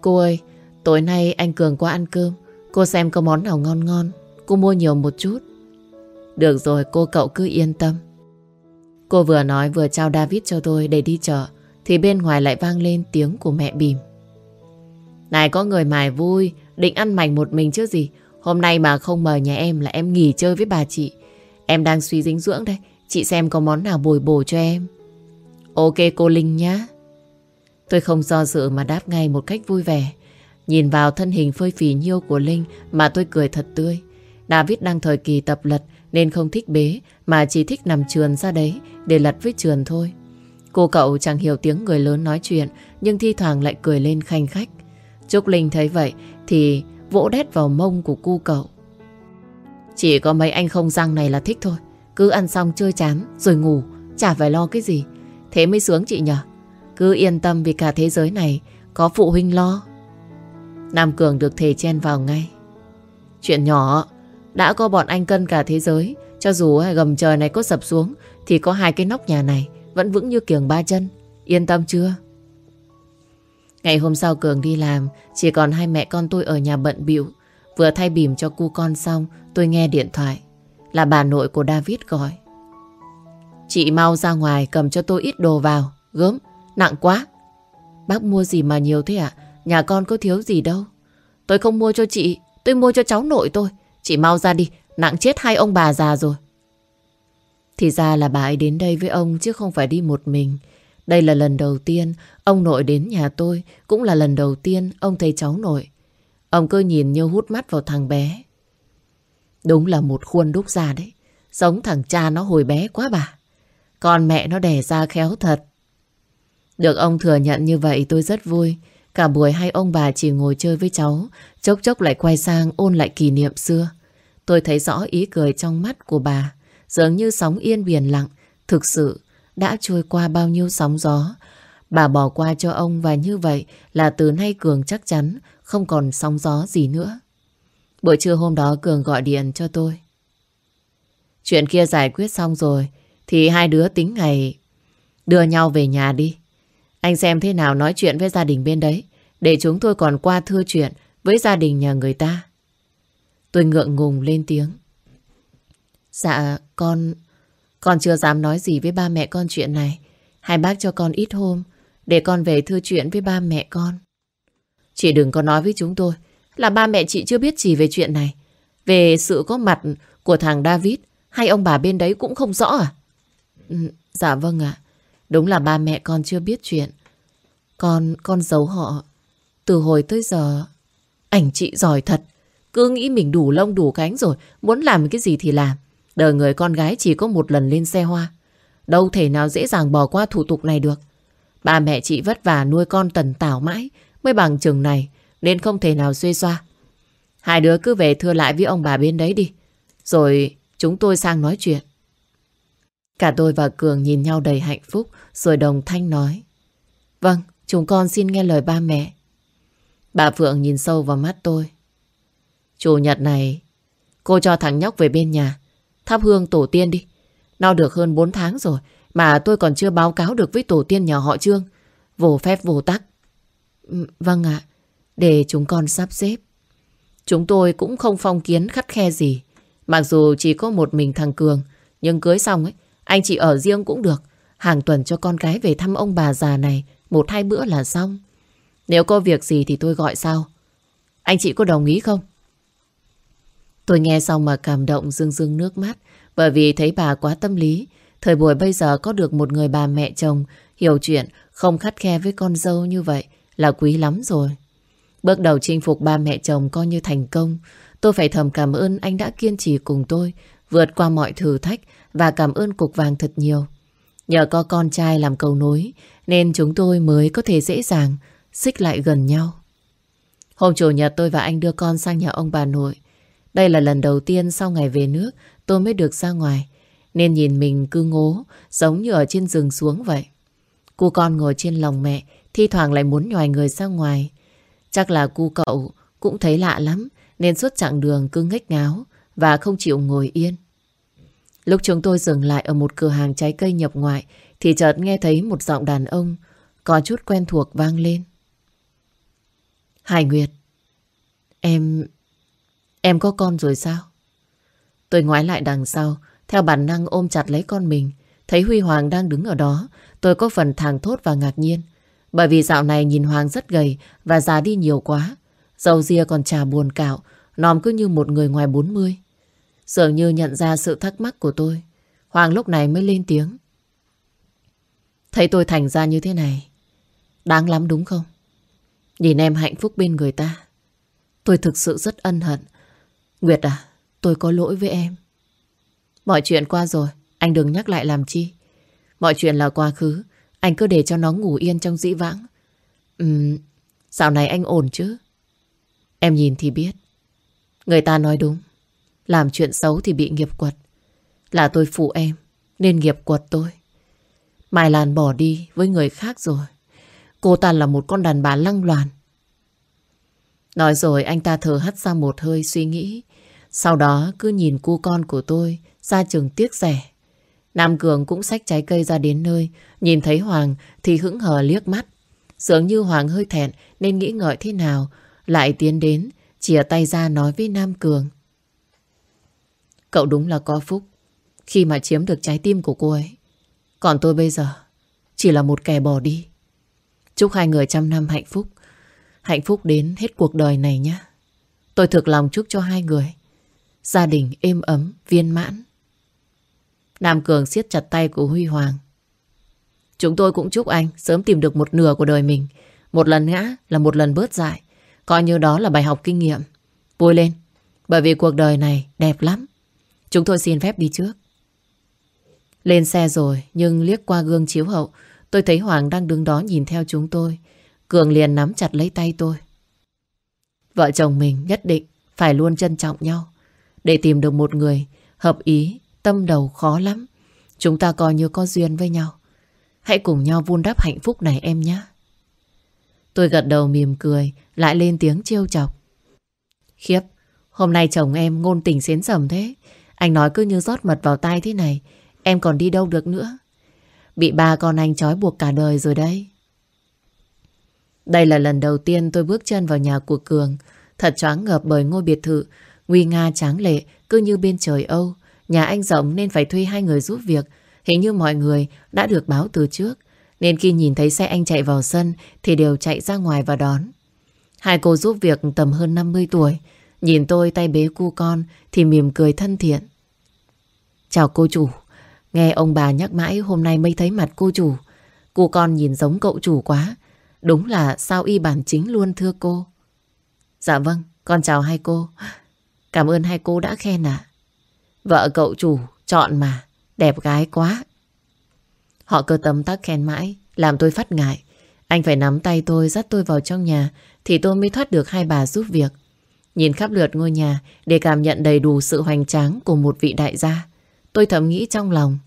Cô ơi, tối nay anh Cường qua ăn cơm. Cô xem có món nào ngon ngon. Cô mua nhiều một chút. Được rồi, cô cậu cứ yên tâm. Cô vừa nói vừa trao David cho tôi để đi chợ thì bên ngoài lại vang lên tiếng của mẹ bìm. Này có người mài vui định ăn mảnh một mình chứ gì. Hôm nay mà không mời nhà em là em nghỉ chơi với bà chị. Em đang suy dinh dưỡng đây. Chị xem có món nào bồi bổ cho em. Ok, cô Linh nhá. Tôi không do dự mà đáp ngay một cách vui vẻ. Nhìn vào thân hình phơi phì nhiêu của Linh mà tôi cười thật tươi. David đang thời kỳ tập lật nên không thích bế, mà chỉ thích nằm trườn ra đấy để lật với trườn thôi. Cô cậu chẳng hiểu tiếng người lớn nói chuyện, nhưng thi thoảng lại cười lên khanh khách. Trúc Linh thấy vậy thì vỗ đét vào mông của cu cậu. Chỉ có mấy anh không răng này là thích thôi. Cứ ăn xong chơi chán rồi ngủ, chả phải lo cái gì. Thế mới sướng chị nhở. Cứ yên tâm vì cả thế giới này có phụ huynh lo. Nam Cường được thề chen vào ngay. Chuyện nhỏ, đã có bọn anh cân cả thế giới. Cho dù gầm trời này có sập xuống thì có hai cái nóc nhà này vẫn vững như kiềng ba chân. Yên tâm chưa? Ngày hôm sau Cường đi làm, chỉ còn hai mẹ con tôi ở nhà bận bịu. Vừa thay bìm cho cu con xong, tôi nghe điện thoại. Là bà nội của David gọi. Chị mau ra ngoài cầm cho tôi ít đồ vào. Gớm, nặng quá. Bác mua gì mà nhiều thế ạ? Nhà con có thiếu gì đâu. Tôi không mua cho chị, tôi mua cho cháu nội tôi. Chị mau ra đi, nặng chết hai ông bà già rồi. Thì ra là bà ấy đến đây với ông chứ không phải đi một mình. Đây là lần đầu tiên ông nội đến nhà tôi, cũng là lần đầu tiên ông thấy cháu nội. Ông cứ nhìn như hút mắt vào thằng bé. Đúng là một khuôn đúc ra đấy. Giống thằng cha nó hồi bé quá bà. Còn mẹ nó đẻ ra khéo thật. Được ông thừa nhận như vậy tôi rất vui. Cả buổi hai ông bà chỉ ngồi chơi với cháu, chốc chốc lại quay sang ôn lại kỷ niệm xưa. Tôi thấy rõ ý cười trong mắt của bà, dường như sóng yên biển lặng. Thực sự, đã trôi qua bao nhiêu sóng gió. Bà bỏ qua cho ông và như vậy là từ nay Cường chắc chắn không còn sóng gió gì nữa. Buổi trưa hôm đó Cường gọi điện cho tôi. Chuyện kia giải quyết xong rồi thì hai đứa tính ngày đưa nhau về nhà đi. Anh xem thế nào nói chuyện với gia đình bên đấy để chúng tôi còn qua thưa chuyện với gia đình nhà người ta. Tôi ngượng ngùng lên tiếng. Dạ, con... Con chưa dám nói gì với ba mẹ con chuyện này. Hai bác cho con ít hôm để con về thưa chuyện với ba mẹ con. Chị đừng có nói với chúng tôi là ba mẹ chị chưa biết gì về chuyện này. Về sự có mặt của thằng David hay ông bà bên đấy cũng không rõ à? Ừ, dạ vâng ạ. Đúng là ba mẹ con chưa biết chuyện. Con, con giấu họ. Từ hồi tới giờ, ảnh chị giỏi thật. Cứ nghĩ mình đủ lông đủ cánh rồi, muốn làm cái gì thì làm. Đời người con gái chỉ có một lần lên xe hoa. Đâu thể nào dễ dàng bỏ qua thủ tục này được. Ba mẹ chị vất vả nuôi con tần tảo mãi mới bằng chừng này nên không thể nào xuê xoa. Hai đứa cứ về thưa lại với ông bà bên đấy đi. Rồi chúng tôi sang nói chuyện. Cả tôi và Cường nhìn nhau đầy hạnh phúc rồi đồng thanh nói. Vâng, chúng con xin nghe lời ba mẹ. Bà Phượng nhìn sâu vào mắt tôi. Chủ nhật này, cô cho thằng nhóc về bên nhà, thắp hương tổ tiên đi. Nó được hơn 4 tháng rồi, mà tôi còn chưa báo cáo được với tổ tiên nhà họ Trương. Vổ phép vô tắc. Ừ, vâng ạ, để chúng con sắp xếp. Chúng tôi cũng không phong kiến khắt khe gì. Mặc dù chỉ có một mình thằng Cường, nhưng cưới xong ấy, anh chị ở riêng cũng được. Hàng tuần cho con gái về thăm ông bà già này một hai bữa là xong. Nếu có việc gì thì tôi gọi sau. Anh chị có đồng ý không? Tôi nghe xong mà cảm động rưng rưng nước mắt bởi vì thấy bà quá tâm lý. Thời buổi bây giờ có được một người bà mẹ chồng hiểu chuyện, không khắt khe với con dâu như vậy là quý lắm rồi. Bước đầu chinh phục ba mẹ chồng coi như thành công. Tôi phải thầm cảm ơn anh đã kiên trì cùng tôi, vượt qua mọi thử thách và cảm ơn cục vàng thật nhiều. Nhờ có con trai làm cầu nối nên chúng tôi mới có thể dễ dàng xích lại gần nhau. Hôm chủ nhật tôi và anh đưa con sang nhà ông bà nội. Đây là lần đầu tiên sau ngày về nước tôi mới được ra ngoài. Nên nhìn mình cứ ngố giống như ở trên rừng xuống vậy. Cô con ngồi trên lòng mẹ thi thoảng lại muốn nhòi người ra ngoài. Chắc là cu cậu cũng thấy lạ lắm nên suốt chặng đường cứ nghếch ngáo và không chịu ngồi yên. Lúc chúng tôi dừng lại ở một cửa hàng trái cây nhập ngoại thì chợt nghe thấy một giọng đàn ông có chút quen thuộc vang lên. Hải Nguyệt, em... em có con rồi sao? Tôi ngoái lại đằng sau, theo bản năng ôm chặt lấy con mình. Thấy Huy Hoàng đang đứng ở đó, tôi có phần thàng thốt và ngạc nhiên. Bởi vì dạo này nhìn Hoàng rất gầy và già đi nhiều quá. Dầu ria còn trà buồn cạo, nòm cứ như một người ngoài 40. Dường như nhận ra sự thắc mắc của tôi. Hoàng lúc này mới lên tiếng. Thấy tôi thành ra như thế này, đáng lắm đúng không? Nhìn em hạnh phúc bên người ta. Tôi thực sự rất ân hận. Nguyệt à, tôi có lỗi với em. Mọi chuyện qua rồi, anh đừng nhắc lại làm chi. Mọi chuyện là quá khứ, anh cứ để cho nó ngủ yên trong dĩ vãng. Ừm, dạo này anh ổn chứ? Em nhìn thì biết. Người ta nói đúng. Làm chuyện xấu thì bị nghiệp quật. Là tôi phụ em, nên nghiệp quật tôi. Mai Lan bỏ đi với người khác rồi. Cô ta là một con đàn bà lăng loàn. Nói rồi anh ta thở hắt ra một hơi suy nghĩ. Sau đó cứ nhìn cu con của tôi ra trường tiếc rẻ. Nam Cường cũng xách trái cây ra đến nơi. Nhìn thấy Hoàng thì hững hờ liếc mắt. Dường như Hoàng hơi thẹn nên nghĩ ngợi thế nào. Lại tiến đến, chìa tay ra nói với Nam Cường. Cậu đúng là có phúc khi mà chiếm được trái tim của cô ấy. Còn tôi bây giờ chỉ là một kẻ bỏ đi. Chúc hai người trăm năm hạnh phúc. Hạnh phúc đến hết cuộc đời này nhé. Tôi thực lòng chúc cho hai người. Gia đình êm ấm, viên mãn. Nam Cường siết chặt tay của Huy Hoàng. Chúng tôi cũng chúc anh sớm tìm được một nửa của đời mình. Một lần ngã là một lần bớt dại. Coi như đó là bài học kinh nghiệm. Vui lên, bởi vì cuộc đời này đẹp lắm. Chúng tôi xin phép đi trước. Lên xe rồi, nhưng liếc qua gương chiếu hậu, tôi thấy Hoàng đang đứng đó nhìn theo chúng tôi. Cường liền nắm chặt lấy tay tôi. Vợ chồng mình nhất định phải luôn trân trọng nhau. Để tìm được một người hợp ý, tâm đầu khó lắm. Chúng ta coi như có duyên với nhau. Hãy cùng nhau vun đắp hạnh phúc này em nhé. Tôi gật đầu mỉm cười, lại lên tiếng trêu chọc. Khiếp, hôm nay chồng em ngôn tình xến sầm thế. Anh nói cứ như rót mật vào tai thế này, em còn đi đâu được nữa. Bị ba con anh trói buộc cả đời rồi đấy. Đây là lần đầu tiên tôi bước chân vào nhà của Cường. Thật choáng ngợp bởi ngôi biệt thự, nguy nga tráng lệ, cứ như bên trời Âu. Nhà anh rộng nên phải thuê hai người giúp việc. Hình như mọi người đã được báo từ trước. Nên khi nhìn thấy xe anh chạy vào sân thì đều chạy ra ngoài và đón. Hai cô giúp việc tầm hơn 50 tuổi. Nhìn tôi tay bế cu con thì mỉm cười thân thiện. Chào cô chủ. Nghe ông bà nhắc mãi hôm nay mới thấy mặt cô chủ. Cô con nhìn giống cậu chủ quá. Đúng là sao y bản chính luôn thưa cô. Dạ vâng, con chào hai cô. Cảm ơn hai cô đã khen ạ. Vợ cậu chủ chọn mà, đẹp gái quá. Họ cơ tấm tắc khen mãi, làm tôi phát ngại. Anh phải nắm tay tôi dắt tôi vào trong nhà thì tôi mới thoát được hai bà giúp việc. Nhìn khắp lượt ngôi nhà để cảm nhận đầy đủ sự hoành tráng của một vị đại gia. Tôi thầm nghĩ trong lòng,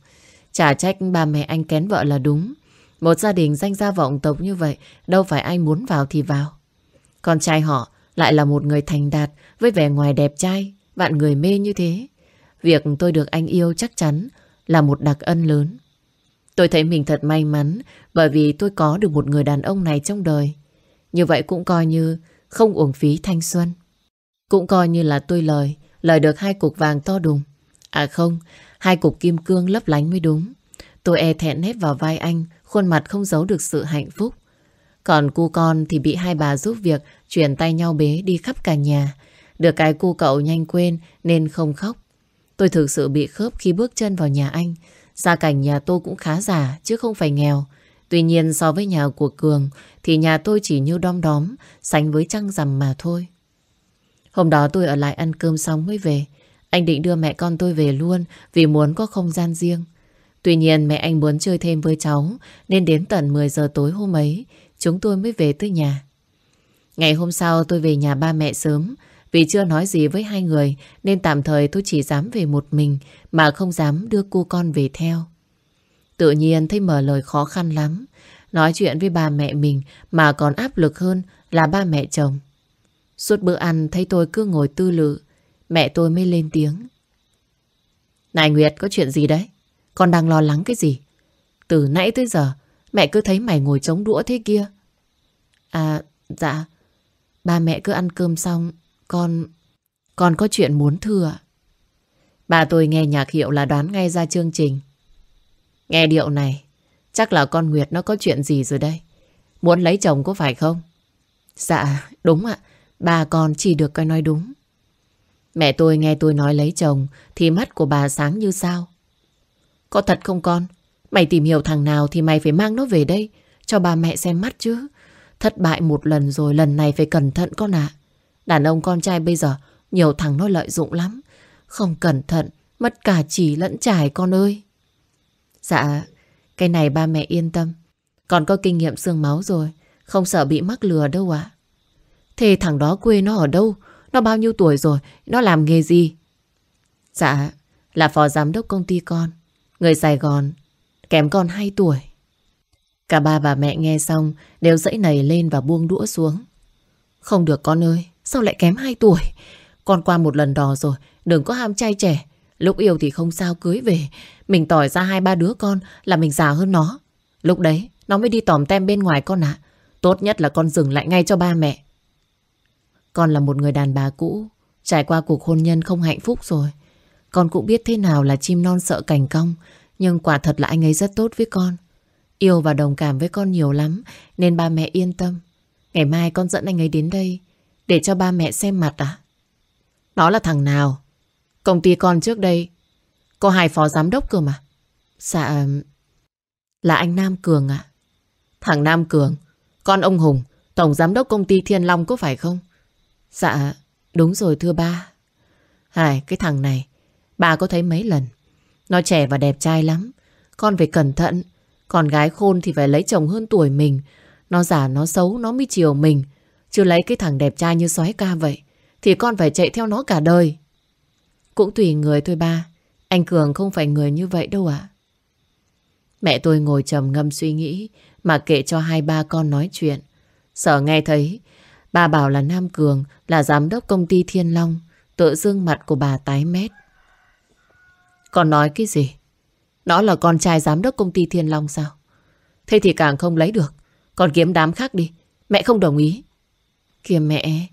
chả trách ba mẹ anh kén vợ là đúng. Một gia đình danh gia vọng tộc như vậy, đâu phải ai muốn vào thì vào. Con trai họ lại là một người thành đạt với vẻ ngoài đẹp trai, vạn người mê như thế. Việc tôi được anh yêu chắc chắn là một đặc ân lớn. Tôi thấy mình thật may mắn bởi vì tôi có được một người đàn ông này trong đời. Như vậy cũng coi như không uổng phí thanh xuân. Cũng coi như là tôi lời, lời được hai cục vàng to đùng. À không, hai cục kim cương lấp lánh mới đúng. Tôi e thẹn hết vào vai anh, khuôn mặt không giấu được sự hạnh phúc. Còn cu con thì bị hai bà giúp việc chuyển tay nhau bế đi khắp cả nhà. Được cái cu cậu nhanh quên nên không khóc. Tôi thực sự bị khớp khi bước chân vào nhà anh. Gia cảnh nhà tôi cũng khá giả, chứ không phải nghèo. Tuy nhiên so với nhà của Cường, thì nhà tôi chỉ như đom đóm, sánh với trăng rằm mà thôi. Hôm đó tôi ở lại ăn cơm xong mới về. Anh định đưa mẹ con tôi về luôn, vì muốn có không gian riêng. Tuy nhiên mẹ anh muốn chơi thêm với cháu, nên đến tận 10 giờ tối hôm ấy, chúng tôi mới về tới nhà. Ngày hôm sau tôi về nhà ba mẹ sớm vì chưa nói gì với hai người, nên tạm thời tôi chỉ dám về một mình, mà không dám đưa cô con về theo. Tự nhiên thấy mở lời khó khăn lắm. Nói chuyện với ba mẹ mình, mà còn áp lực hơn là ba mẹ chồng. Suốt bữa ăn thấy tôi cứ ngồi tư lự. Mẹ tôi mới lên tiếng. Này Nguyệt, có chuyện gì đấy? Con đang lo lắng cái gì? Từ nãy tới giờ, mẹ cứ thấy mày ngồi chống đũa thế kia. À dạ Ba mẹ cứ ăn cơm xong con Con có chuyện muốn thưa Bà tôi nghe nhạc hiệu là đoán ngay ra chương trình Nghe điệu này, Chắc là con Nguyệt nó có chuyện gì rồi đây Muốn lấy chồng có phải không Dạ đúng ạ Bà con chỉ được coi nói đúng. Mẹ tôi nghe tôi nói lấy chồng thì mắt của bà sáng như sao. Có thật không con? Mày tìm hiểu thằng nào thì mày phải mang nó về đây, cho bà mẹ xem mắt chứ. Thất bại một lần rồi, lần này phải cẩn thận con ạ. Đàn ông con trai bây giờ nhiều thằng nó lợi dụng lắm. Không cẩn thận mất cả chỉ lẫn trải con ơi. Dạ, cái này ba mẹ yên tâm. Con có kinh nghiệm xương máu rồi, không sợ bị mắc lừa đâu ạ. Thế thằng đó quê nó ở đâu? Nó bao nhiêu tuổi rồi? Nó làm nghề gì? Dạ, là phó giám đốc công ty con. Người Sài Gòn, kém con 2 tuổi. Cả ba bà mẹ nghe xong đều dãy nảy lên và buông đũa xuống. Không được con ơi, sao lại kém 2 tuổi? Con qua một lần đò rồi, đừng có ham trai trẻ. Lúc yêu thì không sao cưới về. Mình tỏi ra hai ba đứa con là mình già hơn nó. Lúc đấy, nó mới đi tòm tem bên ngoài con ạ. Tốt nhất là con dừng lại ngay cho ba mẹ. Con là một người đàn bà cũ, trải qua cuộc hôn nhân không hạnh phúc rồi. Con cũng biết thế nào là chim non sợ cành cong, nhưng quả thật là anh ấy rất tốt với con. Yêu và đồng cảm với con nhiều lắm, nên ba mẹ yên tâm. Ngày mai con dẫn anh ấy đến đây, để cho ba mẹ xem mặt à? Đó là thằng nào? Công ty con trước đây, có hai phó giám đốc cơ mà. Dạ, là anh Nam Cường ạ. Thằng Nam Cường, con ông Hùng, tổng giám đốc công ty Thiên Long có phải không? Dạ, đúng rồi thưa ba. Hải, cái thằng này, bà có thấy mấy lần. Nó trẻ và đẹp trai lắm. Con phải cẩn thận. con gái khôn thì phải lấy chồng hơn tuổi mình. Nó giả, nó xấu, nó mới chiều mình. Chứ lấy cái thằng đẹp trai như sói ca vậy. Thì con phải chạy theo nó cả đời. Cũng tùy người thôi ba. Anh Cường không phải người như vậy đâu ạ. Mẹ tôi ngồi trầm ngâm suy nghĩ, mà kệ cho hai ba con nói chuyện. Sợ nghe thấy Bà bảo là Nam Cường là giám đốc công ty Thiên Long. Tự dương mặt của bà tái mét. Còn nói cái gì? Nó là con trai giám đốc công ty Thiên Long sao? Thế thì càng không lấy được. Còn kiếm đám khác đi. Mẹ không đồng ý. Kìa mẹ,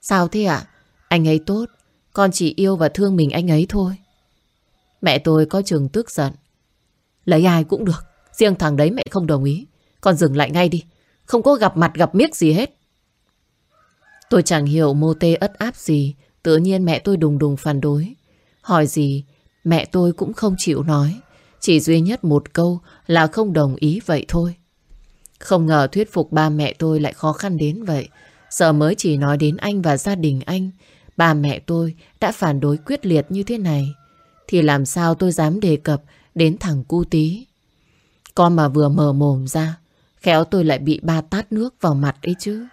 sao thế ạ? Anh ấy tốt. Con chỉ yêu và thương mình anh ấy thôi. Mẹ tôi có chừng tức giận. Lấy ai cũng được. Riêng thằng đấy mẹ không đồng ý. Con dừng lại ngay đi. Không có gặp mặt gặp miếc gì hết. Tôi chẳng hiểu mô tê ất áp gì, tự nhiên mẹ tôi đùng đùng phản đối. Hỏi gì, mẹ tôi cũng không chịu nói. Chỉ duy nhất một câu là không đồng ý vậy thôi. Không ngờ thuyết phục ba mẹ tôi lại khó khăn đến vậy. Giờ mới chỉ nói đến anh và gia đình anh, ba mẹ tôi đã phản đối quyết liệt như thế này. Thì làm sao tôi dám đề cập đến thằng cu tí. Con mà vừa mở mồm ra, khéo tôi lại bị ba tát nước vào mặt ấy chứ.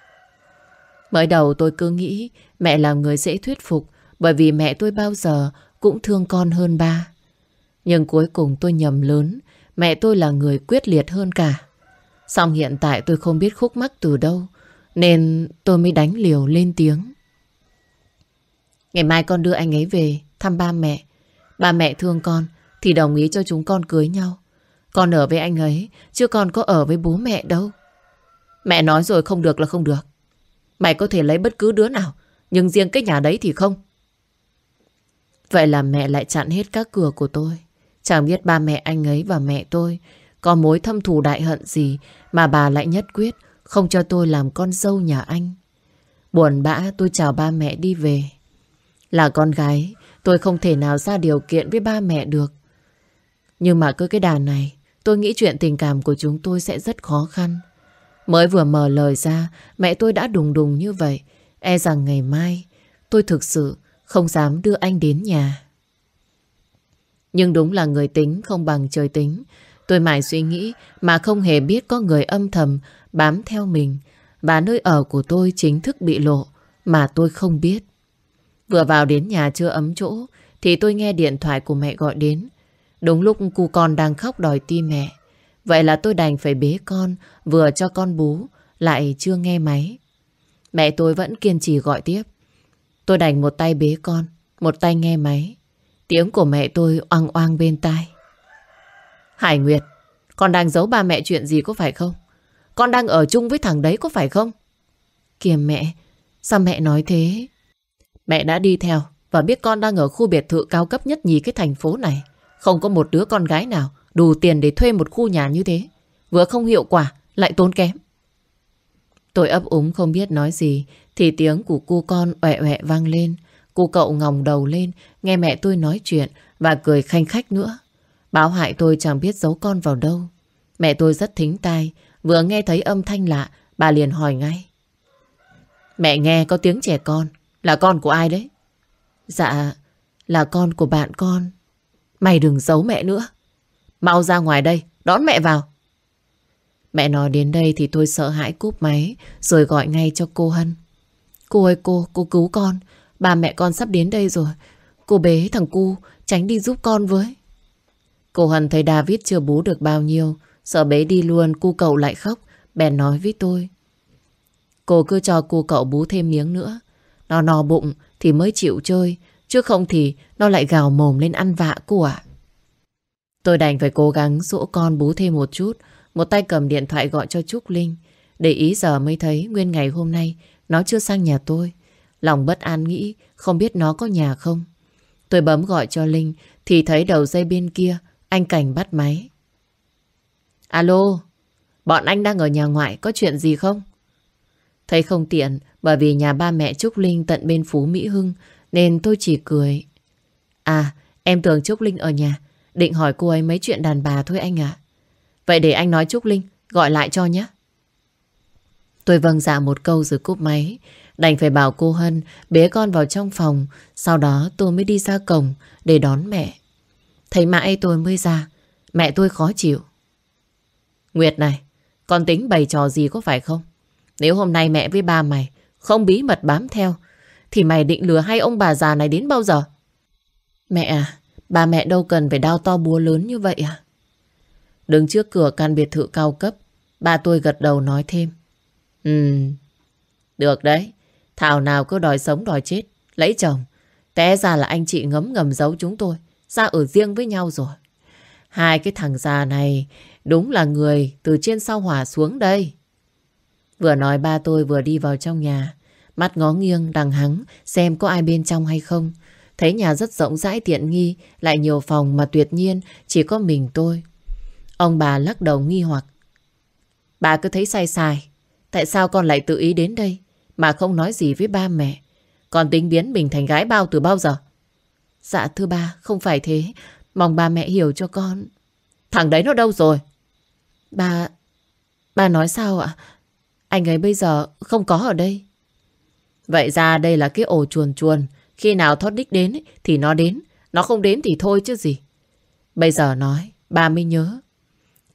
Mới đầu tôi cứ nghĩ mẹ là người dễ thuyết phục bởi vì mẹ tôi bao giờ cũng thương con hơn ba. Nhưng cuối cùng tôi nhầm lớn, mẹ tôi là người quyết liệt hơn cả. Xong hiện tại tôi không biết khúc mắc từ đâu, nên tôi mới đánh liều lên tiếng. Ngày mai con đưa anh ấy về thăm ba mẹ. Ba mẹ thương con thì đồng ý cho chúng con cưới nhau. Con ở với anh ấy, chứ con có ở với bố mẹ đâu. Mẹ nói rồi không được là không được. Mày có thể lấy bất cứ đứa nào Nhưng riêng cái nhà đấy thì không Vậy là mẹ lại chặn hết các cửa của tôi Chẳng biết ba mẹ anh ấy và mẹ tôi Có mối thâm thù đại hận gì Mà bà lại nhất quyết không cho tôi làm con dâu nhà anh Buồn bã tôi chào ba mẹ đi về Là con gái Tôi không thể nào ra điều kiện với ba mẹ được Nhưng mà cứ cái đàn này Tôi nghĩ chuyện tình cảm của chúng tôi sẽ rất khó khăn Mới vừa mở lời ra, mẹ tôi đã đùng đùng như vậy. E rằng ngày mai, tôi thực sự không dám đưa anh đến nhà. Nhưng đúng là người tính không bằng trời tính. Tôi mãi suy nghĩ mà không hề biết có người âm thầm bám theo mình. Và nơi ở của tôi chính thức bị lộ mà tôi không biết. Vừa vào đến nhà chưa ấm chỗ thì tôi nghe điện thoại của mẹ gọi đến. Đúng lúc cu con đang khóc đòi ti mẹ. Vậy là tôi đành phải bế con, vừa cho con bú, lại chưa nghe máy. Mẹ tôi vẫn kiên trì gọi tiếp. Tôi đành một tay bế con, một tay nghe máy. Tiếng của mẹ tôi oang oang bên tai. Hải Nguyệt, con đang giấu ba mẹ chuyện gì có phải không? Con đang ở chung với thằng đấy có phải không? Kìa mẹ, sao mẹ nói thế? Mẹ đã đi theo và biết con đang ở khu biệt thự cao cấp nhất nhì cái thành phố này. Không có một đứa con gái nào Đủ tiền để thuê một khu nhà như thế Vừa không hiệu quả Lại tốn kém Tôi ấp úng không biết nói gì Thì tiếng của cô con ẹ ẹ vang lên. Cô cậu ngòng đầu lên, nghe mẹ tôi nói chuyện và cười khanh khách nữa. Báo hại tôi chẳng biết giấu con vào đâu. Mẹ tôi rất thính tai, vừa nghe thấy âm thanh lạ, bà liền hỏi ngay. Mẹ nghe có tiếng trẻ con, là con của ai đấy? Dạ, là con của bạn con. Mày đừng giấu mẹ nữa. Mau ra ngoài đây, đón mẹ vào. Mẹ nói đến đây thì tôi sợ hãi cúp máy, rồi gọi ngay cho cô Hân. Cô ơi cô, cô cứu con. Ba mẹ con sắp đến đây rồi. Cô bế thằng cu, tránh đi giúp con với. Cô Hân thấy David chưa bú được bao nhiêu, sợ bé đi luôn, cu cậu lại khóc, bèn nói với tôi. Cô cứ cho cu cậu bú thêm miếng nữa. Nó no bụng thì mới chịu chơi, chứ không thì nó lại gào mồm lên ăn vạ cô ạ. Tôi đành phải cố gắng dỗ con bú thêm một chút, một tay cầm điện thoại gọi cho Trúc Linh. Để ý giờ mới thấy nguyên ngày hôm nay nó chưa sang nhà tôi. Lòng bất an nghĩ không biết nó có nhà không. Tôi bấm gọi cho Linh thì thấy đầu dây bên kia anh Cảnh bắt máy. Alo, bọn anh đang ở nhà ngoại có chuyện gì không? Thấy không tiện bởi vì nhà ba mẹ Trúc Linh tận bên Phú Mỹ Hưng nên tôi chỉ cười. À, em tưởng Trúc Linh ở nhà định hỏi cô ấy mấy chuyện đàn bà thôi anh ạ. Vậy để anh nói Trúc Linh gọi lại cho nhé. Tôi vâng dạ một câu rồi cúp máy. Đành phải bảo cô Hân bế con vào trong phòng. Sau đó tôi mới đi ra cổng để đón mẹ. Thấy mãi tôi mới ra. Mẹ tôi khó chịu. Nguyệt này, con tính bày trò gì có phải không? Nếu hôm nay mẹ với ba mày không bí mật bám theo, thì mày định lừa hai ông bà già này đến bao giờ? Mẹ à, ba mẹ đâu cần phải đau to búa lớn như vậy à? Đứng trước cửa căn biệt thự cao cấp, ba tôi gật đầu nói thêm. Ừ, được đấy. Thảo nào cứ đòi sống đòi chết, lấy chồng. Té ra là anh chị ngấm ngầm giấu chúng tôi, ra ở riêng với nhau rồi. Hai cái thằng già này đúng là người từ trên sao hỏa xuống đây. Vừa nói ba tôi vừa đi vào trong nhà, mắt ngó nghiêng đằng hắng xem có ai bên trong hay không. Thấy nhà rất rộng rãi tiện nghi, lại nhiều phòng mà tuyệt nhiên chỉ có mình tôi. Ông bà lắc đầu nghi hoặc. Bà cứ thấy sai sai, tại sao con lại tự ý đến đây mà không nói gì với ba mẹ? Con tính biến mình thành gái bao từ bao giờ? Dạ thưa ba, không phải thế. Mong ba mẹ hiểu cho con. Thằng đấy nó đâu rồi? Ba... Ba nói sao ạ? Anh ấy bây giờ không có ở đây. Vậy ra đây là cái ổ chuồn chuồn. Khi nào thoát đích đến thì nó đến. Nó không đến thì thôi chứ gì. Bây giờ nói, ba mới nhớ.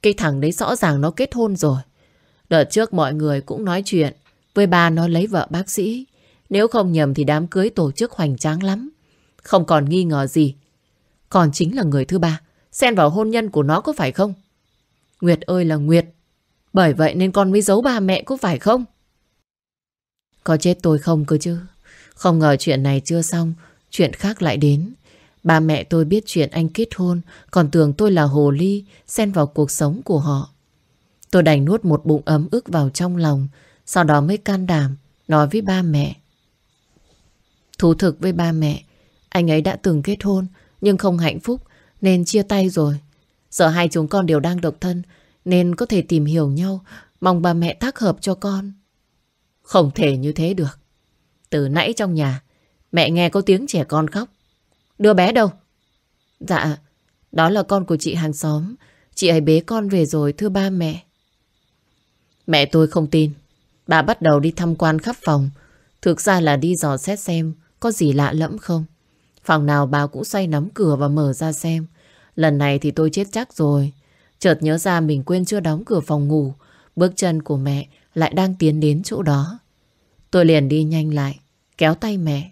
Cái thằng đấy rõ ràng nó kết hôn rồi. Đợt trước mọi người cũng nói chuyện với ba nó lấy vợ bác sĩ. Nếu không nhầm thì đám cưới tổ chức hoành tráng lắm. Không còn nghi ngờ gì. Còn chính là người thứ ba. Xen vào hôn nhân của nó có phải không? Nguyệt ơi là Nguyệt. Bởi vậy nên con mới giấu ba mẹ có phải không? Có chết tôi không cơ chứ? Không ngờ chuyện này chưa xong. Chuyện khác lại đến. Ba mẹ tôi biết chuyện anh kết hôn, còn tưởng tôi là hồ ly, xen vào cuộc sống của họ. Tôi đành nuốt một bụng ấm ức vào trong lòng, sau đó mới can đảm, nói với ba mẹ. Thú thực với ba mẹ, anh ấy đã từng kết hôn, nhưng không hạnh phúc, nên chia tay rồi. Giờ hai chúng con đều đang độc thân, nên có thể tìm hiểu nhau, mong ba mẹ tác hợp cho con. Không thể như thế được. Từ nãy trong nhà, mẹ nghe có tiếng trẻ con khóc. Đưa bé đâu? Dạ, đó là con của chị hàng xóm. Chị ấy bế con về rồi thưa ba mẹ. Mẹ tôi không tin. Bà bắt đầu đi thăm quan khắp phòng. Thực ra là đi dò xét xem có gì lạ lẫm không. Phòng nào bà cũng xoay nắm cửa và mở ra xem. Lần này thì tôi chết chắc rồi. Chợt nhớ ra mình quên chưa đóng cửa phòng ngủ. Bước chân của mẹ lại đang tiến đến chỗ đó. Tôi liền đi nhanh lại, kéo tay mẹ.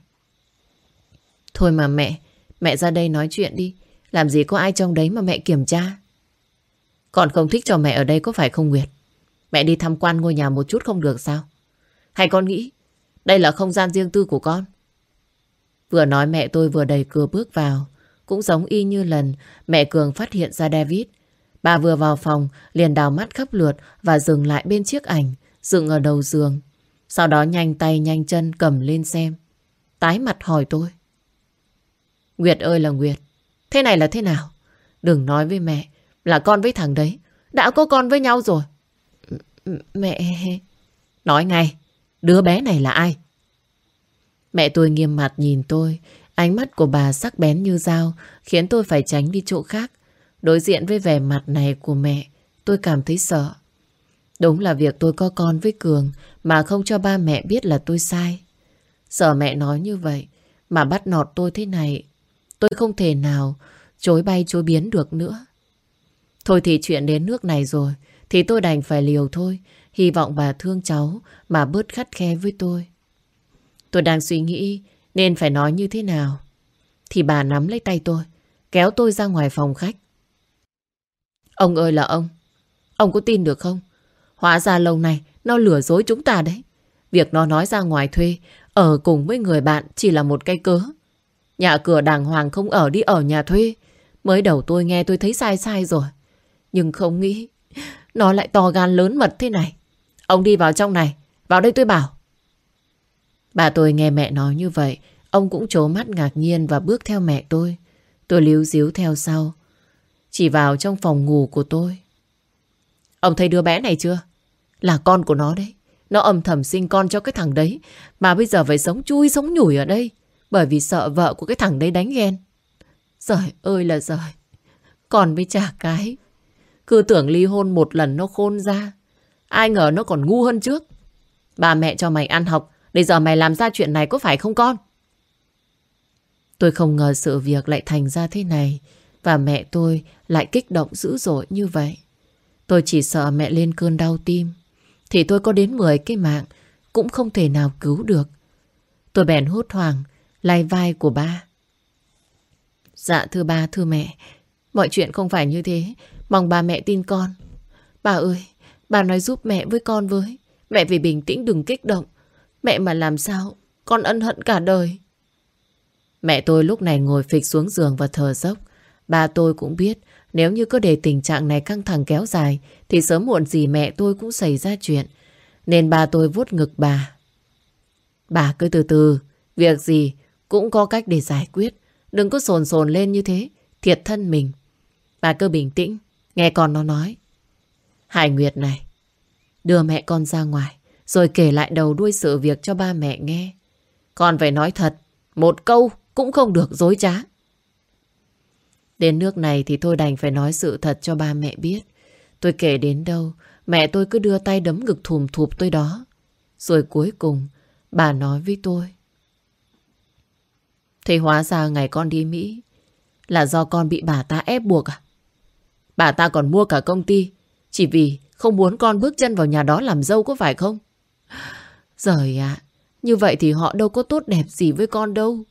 Thôi mà mẹ, Mẹ ra đây nói chuyện đi. Làm gì có ai trong đấy mà mẹ kiểm tra. Còn không thích cho mẹ ở đây có phải không Nguyệt? Mẹ đi tham quan ngôi nhà một chút không được sao? Hay con nghĩ đây là không gian riêng tư của con? Vừa nói mẹ tôi vừa đẩy cửa bước vào. Cũng giống y như lần mẹ Cường phát hiện ra David. Bà vừa vào phòng liền đào mắt khắp lượt và dừng lại bên chiếc ảnh dựng ở đầu giường. Sau đó nhanh tay nhanh chân cầm lên xem. Tái mặt hỏi tôi. Nguyệt ơi là Nguyệt, thế này là thế nào? Đừng nói với mẹ là con với thằng đấy. Đã có con với nhau rồi. Mẹ... Nói ngay, đứa bé này là ai? Mẹ tôi nghiêm mặt nhìn tôi, ánh mắt của bà sắc bén như dao, khiến tôi phải tránh đi chỗ khác. Đối diện với vẻ mặt này của mẹ, tôi cảm thấy sợ. Đúng là việc tôi có con với Cường mà không cho ba mẹ biết là tôi sai. Sợ mẹ nói như vậy mà bắt nọt tôi thế này, tôi không thể nào chối bay chối biến được nữa. Thôi thì chuyện đến nước này rồi, thì tôi đành phải liều thôi. Hy vọng bà thương cháu mà bớt khắt khe với tôi. Tôi đang suy nghĩ nên phải nói như thế nào. Thì bà nắm lấy tay tôi, kéo tôi ra ngoài phòng khách. Ông ơi là ông, ông có tin được không? Hóa ra lâu này nó lừa dối chúng ta đấy. Việc nó nói ra ngoài thuê, ở cùng với người bạn chỉ là một cái cớ. Nhà cửa đàng hoàng không ở đi ở nhà thuê. Mới đầu tôi nghe tôi thấy sai sai rồi. Nhưng không nghĩ nó lại to gan lớn mật thế này. Ông đi vào trong này, vào đây tôi bảo. Bà tôi nghe mẹ nói như vậy, ông cũng trố mắt ngạc nhiên và bước theo mẹ tôi. Tôi líu díu theo sau, chỉ vào trong phòng ngủ của tôi. Ông thấy đứa bé này chưa? Là con của nó đấy. Nó âm thầm sinh con cho cái thằng đấy, mà bây giờ phải sống chui sống nhủi ở đây, bởi vì sợ vợ của cái thằng đấy đánh ghen. Giời ơi là giời, còn với chả cái. Cứ tưởng ly hôn một lần nó khôn ra. Ai ngờ nó còn ngu hơn trước. Bà mẹ cho mày ăn học, để giờ mày làm ra chuyện này có phải không con? Tôi không ngờ sự việc lại thành ra thế này. Và mẹ tôi lại kích động dữ dội như vậy. Tôi chỉ sợ mẹ lên cơn đau tim. Thì tôi có đến 10 cái mạng cũng không thể nào cứu được. Tôi bèn hốt hoảng lay vai của ba. Dạ thưa ba, thưa mẹ, mọi chuyện không phải như thế. Mong ba mẹ tin con. Bà ơi, bà nói giúp mẹ với con với. Mẹ phải bình tĩnh đừng kích động. Mẹ mà làm sao, con ân hận cả đời. Mẹ tôi lúc này ngồi phịch xuống giường và thở dốc. Ba tôi cũng biết nếu như cứ để tình trạng này căng thẳng kéo dài thì sớm muộn gì mẹ tôi cũng xảy ra chuyện. Nên ba tôi vuốt ngực bà. Bà cứ từ từ, việc gì cũng có cách để giải quyết. Đừng có sồn sồn lên như thế, thiệt thân mình. Bà cứ bình tĩnh, nghe con nó nói. Hải Nguyệt này, đưa mẹ con ra ngoài, rồi kể lại đầu đuôi sự việc cho ba mẹ nghe. Con phải nói thật, một câu cũng không được dối trá. Đến nước này thì tôi đành phải nói sự thật cho ba mẹ biết. Tôi kể đến đâu, mẹ tôi cứ đưa tay đấm ngực thùm thụp tôi đó. Rồi cuối cùng, bà nói với tôi. Thế hóa ra ngày con đi Mỹ là do con bị bà ta ép buộc à? Bà ta còn mua cả công ty chỉ vì không muốn con bước chân vào nhà đó làm dâu có phải không? Giời ạ, như vậy thì họ đâu có tốt đẹp gì với con đâu.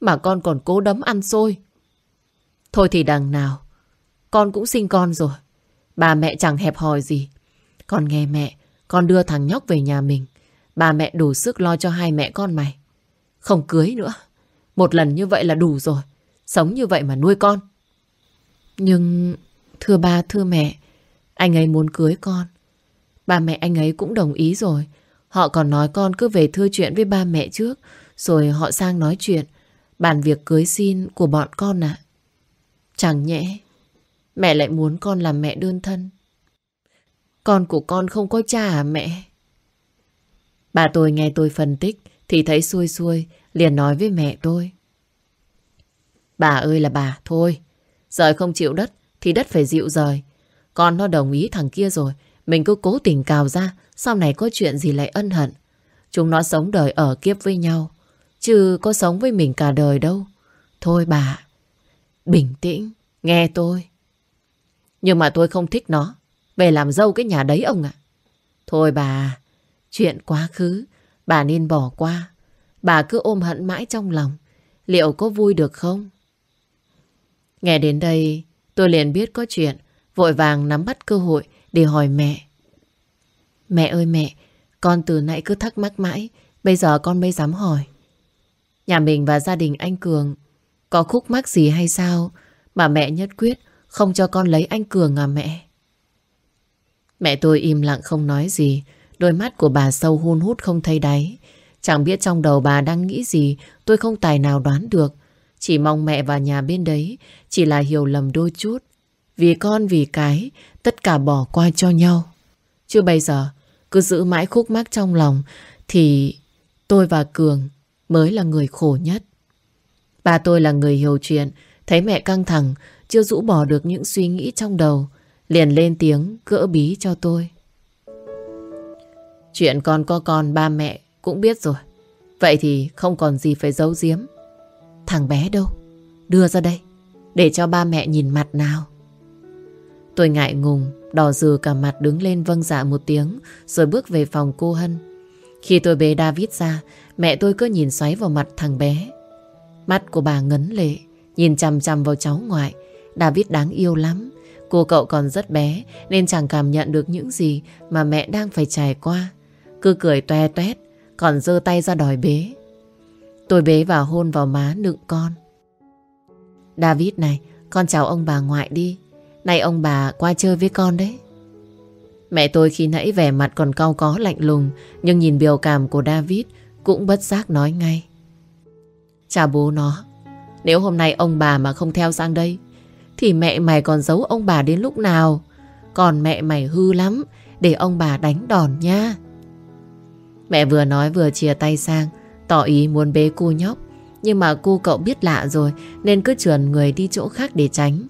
Mà con còn cố đấm ăn xôi. Thôi thì đằng nào, con cũng sinh con rồi. Bà mẹ chẳng hẹp hòi gì. Con nghe mẹ, con đưa thằng nhóc về nhà mình. Bà mẹ đủ sức lo cho hai mẹ con mày. Không cưới nữa. Một lần như vậy là đủ rồi. Sống như vậy mà nuôi con. Nhưng, thưa ba, thưa mẹ, anh ấy muốn cưới con. Ba mẹ anh ấy cũng đồng ý rồi. Họ còn nói con cứ về thưa chuyện với ba mẹ trước, rồi họ sang nói chuyện, bàn việc cưới xin của bọn con ạ. Chẳng nhẽ, mẹ lại muốn con làm mẹ đơn thân. Con của con không có cha à mẹ? Bà tôi nghe tôi phân tích thì thấy xuôi xuôi, liền nói với mẹ tôi. Bà ơi là bà, thôi, rời không chịu đất thì đất phải dịu rời. Con nó đồng ý thằng kia rồi, mình cứ cố tình cào ra, sau này có chuyện gì lại ân hận. Chúng nó sống đời ở kiếp với nhau, chứ có sống với mình cả đời đâu. Thôi bà, bình tĩnh, nghe tôi. Nhưng mà tôi không thích nó, về làm dâu cái nhà đấy ông ạ. Thôi bà, chuyện quá khứ, bà nên bỏ qua. Bà cứ ôm hận mãi trong lòng, liệu có vui được không? Nghe đến đây, tôi liền biết có chuyện, vội vàng nắm bắt cơ hội để hỏi mẹ. Mẹ ơi mẹ, con từ nãy cứ thắc mắc mãi, bây giờ con mới dám hỏi. Nhà mình và gia đình anh Cường có khúc mắc gì hay sao mà mẹ nhất quyết không cho con lấy anh Cường à mẹ? Mẹ tôi im lặng không nói gì, đôi mắt của bà sâu hun hút không thấy đáy. Chẳng biết trong đầu bà đang nghĩ gì, tôi không tài nào đoán được. Chỉ mong mẹ và nhà bên đấy chỉ là hiểu lầm đôi chút. Vì con vì cái, tất cả bỏ qua cho nhau. Chứ bây giờ, cứ giữ mãi khúc mắc trong lòng, thì tôi và Cường mới là người khổ nhất. Ba tôi là người hiểu chuyện, thấy mẹ căng thẳng, chưa rũ bỏ được những suy nghĩ trong đầu, liền lên tiếng gỡ bí cho tôi. Chuyện con có con ba mẹ cũng biết rồi. Vậy thì không còn gì phải giấu giếm. Thằng bé đâu? Đưa ra đây, để cho ba mẹ nhìn mặt nào. Tôi ngại ngùng, đỏ dừ cả mặt đứng lên vâng dạ một tiếng, rồi bước về phòng cô Hân. Khi tôi bế David ra, mẹ tôi cứ nhìn xoáy vào mặt thằng bé. Mắt của bà ngấn lệ, nhìn chằm chằm vào cháu ngoại. David đáng yêu lắm. Cô cậu còn rất bé nên chẳng cảm nhận được những gì mà mẹ đang phải trải qua. Cứ cười toe toét, còn giơ tay ra đòi bế. Tôi bế và hôn vào má nựng con. David này, con chào ông bà ngoại đi nay ông bà qua chơi với con đấy. Mẹ tôi khi nãy vẻ mặt còn cau có lạnh lùng, nhưng nhìn biểu cảm của David cũng bất giác nói ngay. Chào bố nó, nếu hôm nay ông bà mà không theo sang đây, thì mẹ mày còn giấu ông bà đến lúc nào? Còn mẹ mày hư lắm, để ông bà đánh đòn nha. Mẹ vừa nói vừa chia tay sang, tỏ ý muốn bế cô nhóc. Nhưng mà cô cậu biết lạ rồi nên cứ trườn người đi chỗ khác để tránh.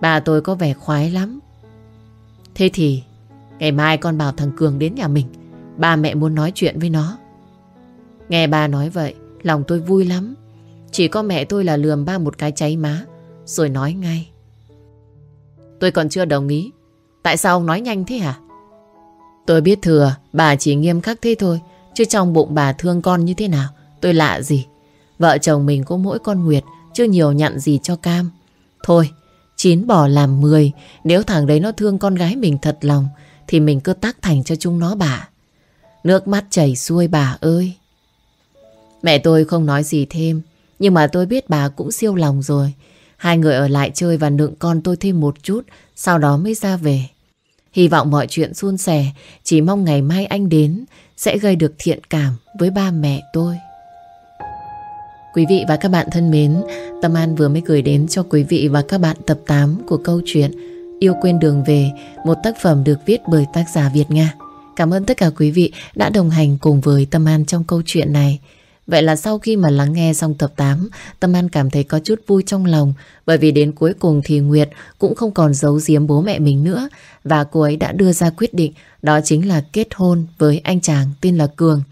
Bà tôi có vẻ khoái lắm. Thế thì ngày mai con bảo thằng Cường đến nhà mình. Ba mẹ muốn nói chuyện với nó. Nghe bà nói vậy, lòng tôi vui lắm. Chỉ có mẹ tôi là lườm ba một cái cháy má, rồi nói ngay. Tôi còn chưa đồng ý. Tại sao ông nói nhanh thế hả? Tôi biết thừa, bà chỉ nghiêm khắc thế thôi. Chứ trong bụng bà thương con như thế nào, tôi lạ gì. Vợ chồng mình có mỗi con Nguyệt, chưa nhiều nhận gì cho cam. Thôi, chín bỏ làm mười, nếu thằng đấy nó thương con gái mình thật lòng, thì mình cứ tác thành cho chúng nó bà. Nước mắt chảy xuôi bà ơi. Mẹ tôi không nói gì thêm, nhưng mà tôi biết bà cũng siêu lòng rồi. Hai người ở lại chơi và nựng con tôi thêm một chút, sau đó mới ra về. Hy vọng mọi chuyện suôn sẻ, chỉ mong ngày mai anh đến sẽ gây được thiện cảm với ba mẹ tôi. Quý vị và các bạn thân mến, Tâm An vừa mới gửi đến cho quý vị và các bạn tập 8 của câu chuyện Yêu quên đường về, một tác phẩm được viết bởi tác giả Việt Nga. Cảm ơn tất cả quý vị đã đồng hành cùng với Tâm An trong câu chuyện này. Vậy là sau khi mà lắng nghe xong tập 8, Tâm An cảm thấy có chút vui trong lòng bởi vì đến cuối cùng thì Nguyệt cũng không còn giấu giếm bố mẹ mình nữa và cô ấy đã đưa ra quyết định đó chính là kết hôn với anh chàng tên là Cường.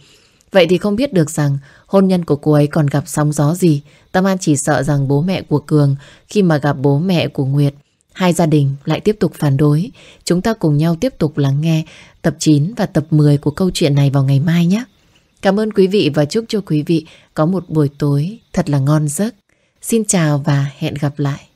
Vậy thì không biết được rằng hôn nhân của cô ấy còn gặp sóng gió gì. Tâm An chỉ sợ rằng bố mẹ của Cường, khi mà gặp bố mẹ của Nguyệt, hai gia đình lại tiếp tục phản đối. Chúng ta cùng nhau tiếp tục lắng nghe tập 9 và tập 10 của câu chuyện này vào ngày mai nhé. Cảm ơn quý vị và chúc cho quý vị có một buổi tối thật là ngon giấc. Xin chào và hẹn gặp lại.